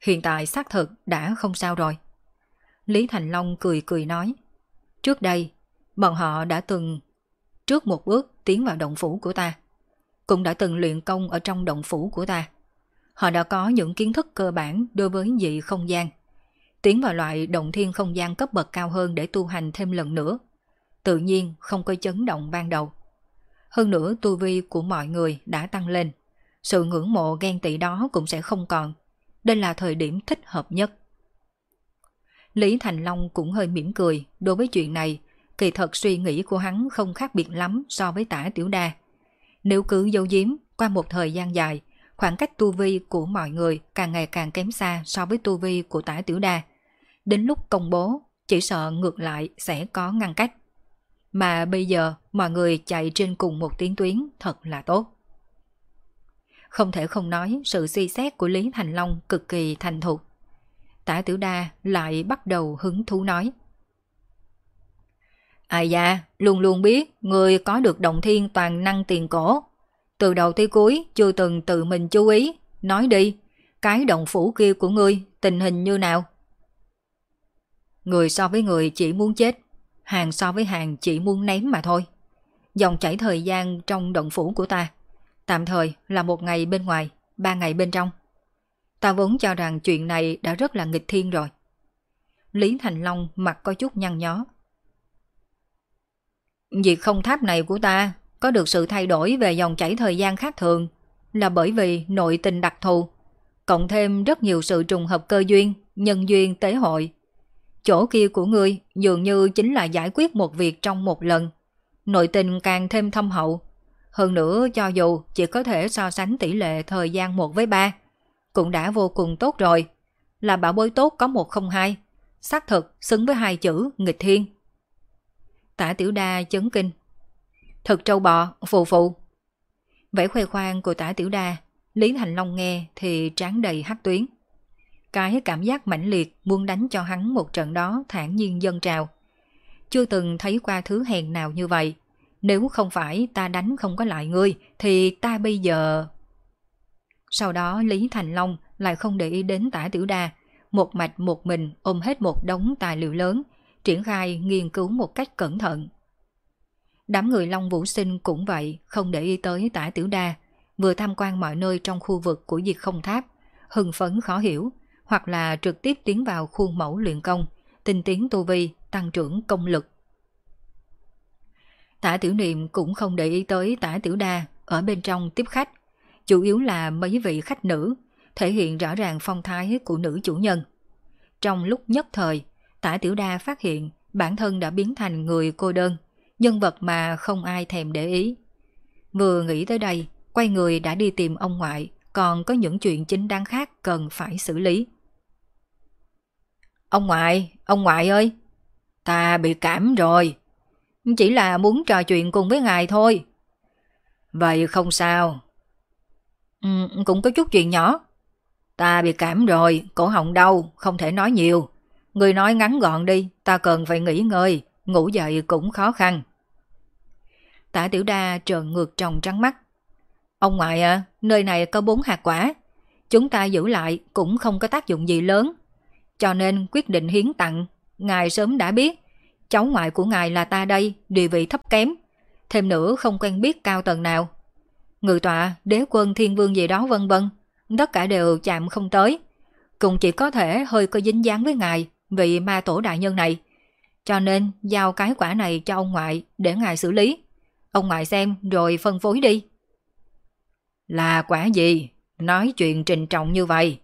Hiện tại xác thực đã không sao rồi. Lý Thành Long cười cười nói. Trước đây, bọn họ đã từng trước một bước tiến vào động phủ của ta. Cũng đã từng luyện công ở trong động phủ của ta. Họ đã có những kiến thức cơ bản đối với dị không gian. Tiến vào loại động thiên không gian cấp bậc cao hơn để tu hành thêm lần nữa. Tự nhiên không có chấn động ban đầu. Hơn nữa tu vi của mọi người đã tăng lên. Sự ngưỡng mộ ghen tị đó cũng sẽ không còn. Đây là thời điểm thích hợp nhất. Lý Thành Long cũng hơi mỉm cười đối với chuyện này. Kỳ thật suy nghĩ của hắn không khác biệt lắm so với tả tiểu đa. Nếu cứ giấu giếm qua một thời gian dài, khoảng cách tu vi của mọi người càng ngày càng kém xa so với tu vi của tả tiểu đa. Đến lúc công bố, chỉ sợ ngược lại sẽ có ngăn cách. Mà bây giờ mọi người chạy trên cùng một tiến tuyến thật là tốt. Không thể không nói sự suy xét của Lý Thành Long cực kỳ thành thục. Tả Tiểu Đa lại bắt đầu hứng thú nói. Ai da, luôn luôn biết người có được động thiên toàn năng tiền cổ. Từ đầu tới cuối chưa từng tự mình chú ý, nói đi, cái động phủ kia của ngươi tình hình như nào? Người so với người chỉ muốn chết, hàng so với hàng chỉ muốn ném mà thôi. Dòng chảy thời gian trong động phủ của ta, tạm thời là một ngày bên ngoài, ba ngày bên trong. Ta vốn cho rằng chuyện này đã rất là nghịch thiên rồi. Lý Thành Long mặt có chút nhăn nhó. Việc không tháp này của ta có được sự thay đổi về dòng chảy thời gian khác thường là bởi vì nội tình đặc thù, cộng thêm rất nhiều sự trùng hợp cơ duyên, nhân duyên tế hội. Chỗ kia của ngươi dường như chính là giải quyết một việc trong một lần. Nội tình càng thêm thâm hậu. Hơn nữa cho dù chỉ có thể so sánh tỷ lệ thời gian 1 với 3, cũng đã vô cùng tốt rồi. Là bảo bối tốt có 102, xác thực xứng với hai chữ nghịch thiên. Tả tiểu đa chấn kinh. Thật trâu bò, phù phù. Vẻ khoe khoang của tả tiểu đa, Lý Thành Long nghe thì tráng đầy hắc tuyến. Cái cảm giác mãnh liệt muốn đánh cho hắn một trận đó thản nhiên dân trào. Chưa từng thấy qua thứ hèn nào như vậy. Nếu không phải ta đánh không có lại ngươi, thì ta bây giờ... Sau đó Lý Thành Long lại không để ý đến tả tiểu đa, một mạch một mình ôm hết một đống tài liệu lớn, triển khai nghiên cứu một cách cẩn thận. Đám người Long Vũ Sinh cũng vậy, không để ý tới tả tiểu đa, vừa tham quan mọi nơi trong khu vực của diệt không tháp, hưng phấn khó hiểu, hoặc là trực tiếp tiến vào khuôn mẫu luyện công, tinh tiến tu vi, tăng trưởng công lực. Tả tiểu niệm cũng không để ý tới tả tiểu đa ở bên trong tiếp khách, chủ yếu là mấy vị khách nữ, thể hiện rõ ràng phong thái của nữ chủ nhân. Trong lúc nhất thời, tả tiểu đa phát hiện bản thân đã biến thành người cô đơn, nhân vật mà không ai thèm để ý. Vừa nghĩ tới đây, quay người đã đi tìm ông ngoại, còn có những chuyện chính đáng khác cần phải xử lý. Ông ngoại, ông ngoại ơi, ta bị cảm rồi. Chỉ là muốn trò chuyện cùng với ngài thôi. Vậy không sao. Ừ, cũng có chút chuyện nhỏ. Ta bị cảm rồi, cổ họng đau, không thể nói nhiều. Người nói ngắn gọn đi, ta cần phải nghỉ ngơi, ngủ dậy cũng khó khăn. Tả tiểu đa trợn ngược tròng trắng mắt. Ông ngoại à, nơi này có bốn hạt quả. Chúng ta giữ lại cũng không có tác dụng gì lớn. Cho nên quyết định hiến tặng. Ngài sớm đã biết, cháu ngoại của ngài là ta đây, địa vị thấp kém. Thêm nữa không quen biết cao tầng nào. Người tọa, đế quân thiên vương gì đó vân vân, tất cả đều chạm không tới. Cũng chỉ có thể hơi có dính dáng với ngài, vị ma tổ đại nhân này. Cho nên giao cái quả này cho ông ngoại để ngài xử lý. Ông ngoại xem rồi phân phối đi. Là quả gì? Nói chuyện trình trọng như vậy.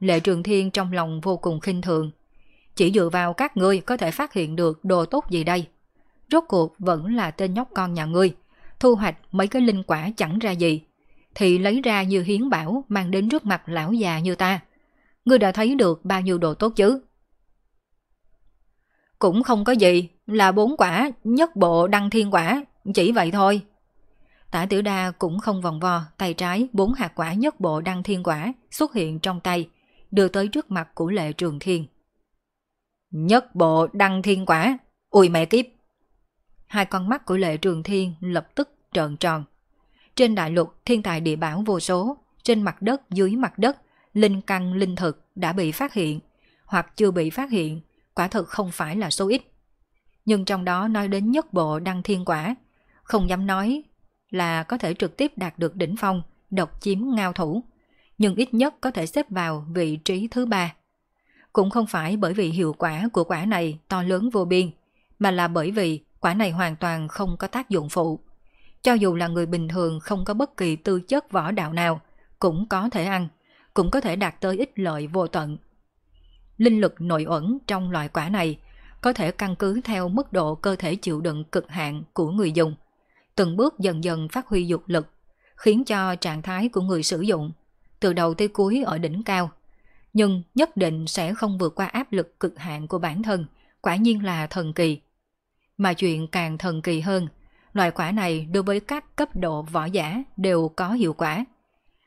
Lệ Trường Thiên trong lòng vô cùng khinh thường. Chỉ dựa vào các ngươi có thể phát hiện được đồ tốt gì đây. Rốt cuộc vẫn là tên nhóc con nhà ngươi. Thu hoạch mấy cái linh quả chẳng ra gì. Thì lấy ra như hiến bảo mang đến trước mặt lão già như ta. Ngươi đã thấy được bao nhiêu đồ tốt chứ? Cũng không có gì, là bốn quả, nhất bộ đăng thiên quả, chỉ vậy thôi. Tả tiểu đa cũng không vòng vo, tay trái bốn hạt quả nhất bộ đăng thiên quả xuất hiện trong tay, đưa tới trước mặt của lệ trường thiên. Nhất bộ đăng thiên quả, ui mẹ kiếp. Hai con mắt của lệ trường thiên lập tức trợn tròn. Trên đại lục thiên tài địa bảo vô số, trên mặt đất dưới mặt đất, linh căn linh thực đã bị phát hiện, hoặc chưa bị phát hiện, quả thực không phải là số ít. Nhưng trong đó nói đến nhất bộ đăng thiên quả, không dám nói là có thể trực tiếp đạt được đỉnh phong, độc chiếm ngao thủ, nhưng ít nhất có thể xếp vào vị trí thứ ba. Cũng không phải bởi vì hiệu quả của quả này to lớn vô biên, mà là bởi vì quả này hoàn toàn không có tác dụng phụ. Cho dù là người bình thường không có bất kỳ tư chất võ đạo nào, cũng có thể ăn, cũng có thể đạt tới ích lợi vô tận. Linh lực nội ẩn trong loại quả này có thể căn cứ theo mức độ cơ thể chịu đựng cực hạn của người dùng, từng bước dần dần phát huy dục lực, khiến cho trạng thái của người sử dụng từ đầu tới cuối ở đỉnh cao, nhưng nhất định sẽ không vượt qua áp lực cực hạn của bản thân, quả nhiên là thần kỳ. Mà chuyện càng thần kỳ hơn, loại quả này đối với các cấp độ võ giả đều có hiệu quả.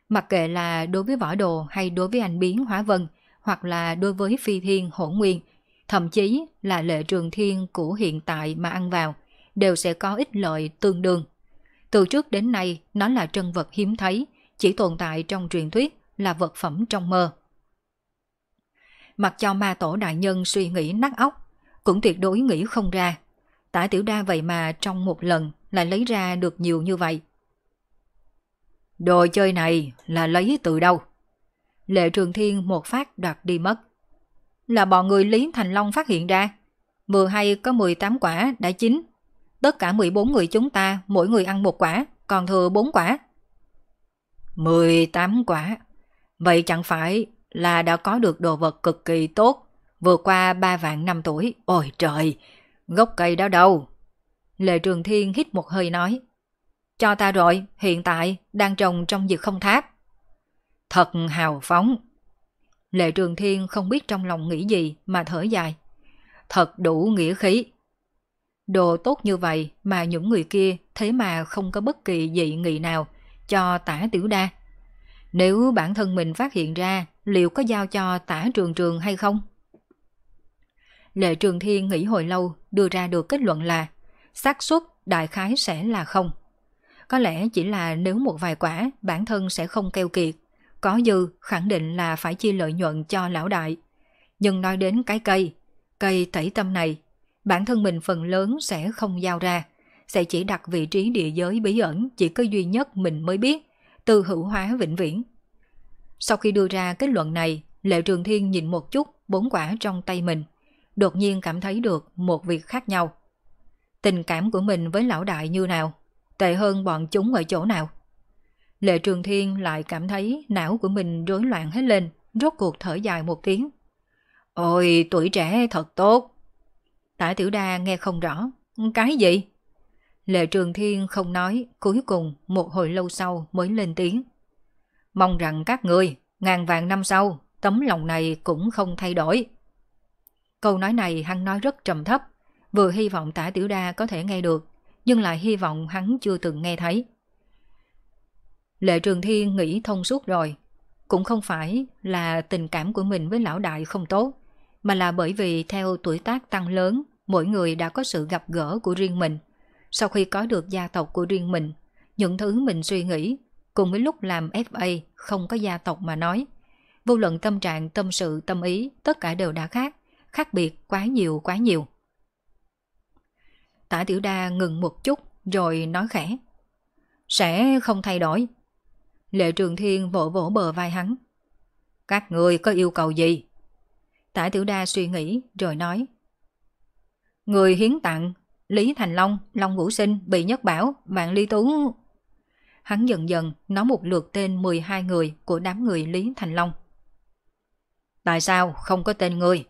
Mặc kệ là đối với võ đồ hay đối với anh biến hóa vân, hoặc là đối với phi thiên hỗn nguyên, thậm chí là lệ trường thiên của hiện tại mà ăn vào, đều sẽ có ích lợi tương đương. Từ trước đến nay, nó là trân vật hiếm thấy, chỉ tồn tại trong truyền thuyết, là vật phẩm trong mơ. Mặc cho ma tổ đại nhân suy nghĩ nát óc, cũng tuyệt đối nghĩ không ra. Tả tiểu đa vậy mà trong một lần lại lấy ra được nhiều như vậy. Đồ chơi này là lấy từ đâu? Lệ Trường Thiên một phát đoạt đi mất. Là bọn người Lý Thành Long phát hiện ra. Vừa hay có 18 quả đã chín. Tất cả 14 người chúng ta mỗi người ăn một quả, còn thừa 4 quả. 18 quả. Vậy chẳng phải là đã có được đồ vật cực kỳ tốt, vượt qua 3 vạn năm tuổi. Ôi trời, gốc cây đó đâu? Lệ Trường Thiên hít một hơi nói. Cho ta rồi, hiện tại đang trồng trong dược không tháp. Thật hào phóng. Lệ Trường Thiên không biết trong lòng nghĩ gì mà thở dài. Thật đủ nghĩa khí. Đồ tốt như vậy mà những người kia thế mà không có bất kỳ dị nghị nào cho tả tiểu đa. Nếu bản thân mình phát hiện ra, liệu có giao cho tả trường trường hay không? Lệ Trường Thiên nghĩ hồi lâu đưa ra được kết luận là xác suất đại khái sẽ là không. Có lẽ chỉ là nếu một vài quả bản thân sẽ không keo kiệt, có dư khẳng định là phải chia lợi nhuận cho lão đại. Nhưng nói đến cái cây, cây tẩy tâm này, bản thân mình phần lớn sẽ không giao ra, sẽ chỉ đặt vị trí địa giới bí ẩn chỉ có duy nhất mình mới biết, từ hữu hóa vĩnh viễn. Sau khi đưa ra kết luận này, Lệ Trường Thiên nhìn một chút bốn quả trong tay mình, đột nhiên cảm thấy được một việc khác nhau. Tình cảm của mình với lão đại như nào? Tệ hơn bọn chúng ở chỗ nào? Lệ Trường Thiên lại cảm thấy não của mình rối loạn hết lên, rốt cuộc thở dài một tiếng. Ôi, tuổi trẻ thật tốt. Tả Tiểu Đa nghe không rõ. Cái gì? Lệ Trường Thiên không nói, cuối cùng một hồi lâu sau mới lên tiếng. Mong rằng các người, ngàn vàng năm sau, tấm lòng này cũng không thay đổi. Câu nói này hắn nói rất trầm thấp, vừa hy vọng tả tiểu đa có thể nghe được, nhưng lại hy vọng hắn chưa từng nghe thấy. Lệ Trường Thiên nghĩ thông suốt rồi, cũng không phải là tình cảm của mình với lão đại không tốt, mà là bởi vì theo tuổi tác tăng lớn, mỗi người đã có sự gặp gỡ của riêng mình. Sau khi có được gia tộc của riêng mình, những thứ mình suy nghĩ, cùng với lúc làm FA không có gia tộc mà nói. Vô luận tâm trạng, tâm sự, tâm ý, tất cả đều đã khác, khác biệt quá nhiều quá nhiều. Tả Tiểu Đa ngừng một chút rồi nói khẽ. Sẽ không thay đổi. Lệ Trường Thiên vỗ vỗ bờ vai hắn. Các người có yêu cầu gì? Tả Tiểu Đa suy nghĩ rồi nói. Người hiến tặng, Lý Thành Long, Long Vũ Sinh, Bị Nhất Bảo, Bạn Ly Tú. Hắn dần dần nói một lượt tên 12 người của đám người Lý Thành Long. Tại sao không có tên người?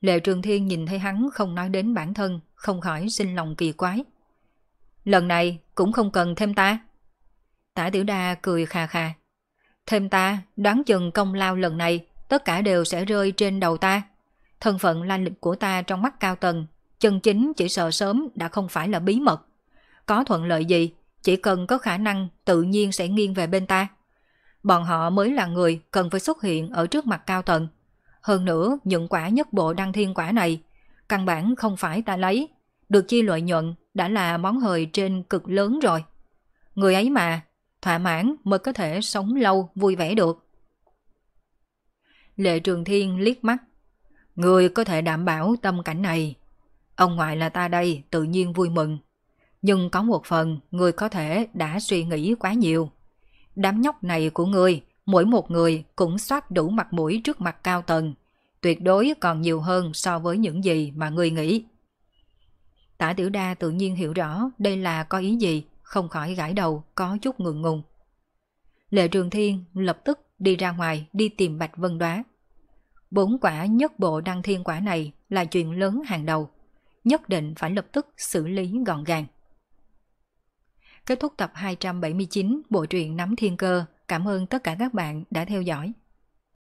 Lệ Trường Thiên nhìn thấy hắn không nói đến bản thân, không khỏi xin lòng kỳ quái. Lần này cũng không cần thêm ta. Tả Tiểu Đa cười khà khà. Thêm ta, đoán chừng công lao lần này, tất cả đều sẽ rơi trên đầu ta. Thân phận lan lịch của ta trong mắt cao tầng, chân chính chỉ sợ sớm đã không phải là bí mật. Có thuận lợi gì, chỉ cần có khả năng tự nhiên sẽ nghiêng về bên ta. Bọn họ mới là người cần phải xuất hiện ở trước mặt cao tầng. Hơn nữa, những quả nhất bộ đăng thiên quả này, căn bản không phải ta lấy, được chi lợi nhuận đã là món hời trên cực lớn rồi. Người ấy mà, thỏa mãn mới có thể sống lâu vui vẻ được. Lệ Trường Thiên liếc mắt. Người có thể đảm bảo tâm cảnh này. Ông ngoại là ta đây tự nhiên vui mừng. Nhưng có một phần người có thể đã suy nghĩ quá nhiều. Đám nhóc này của người, mỗi một người cũng soát đủ mặt mũi trước mặt cao tầng. Tuyệt đối còn nhiều hơn so với những gì mà người nghĩ. Tả Tiểu Đa tự nhiên hiểu rõ đây là có ý gì, không khỏi gãi đầu, có chút ngượng ngùng. Lệ Trường Thiên lập tức đi ra ngoài đi tìm Bạch Vân Đoá. Bốn quả nhất bộ đăng thiên quả này là chuyện lớn hàng đầu, nhất định phải lập tức xử lý gọn gàng. Kết thúc tập 279 bộ truyện Nắm Thiên Cơ. Cảm ơn tất cả các bạn đã theo dõi.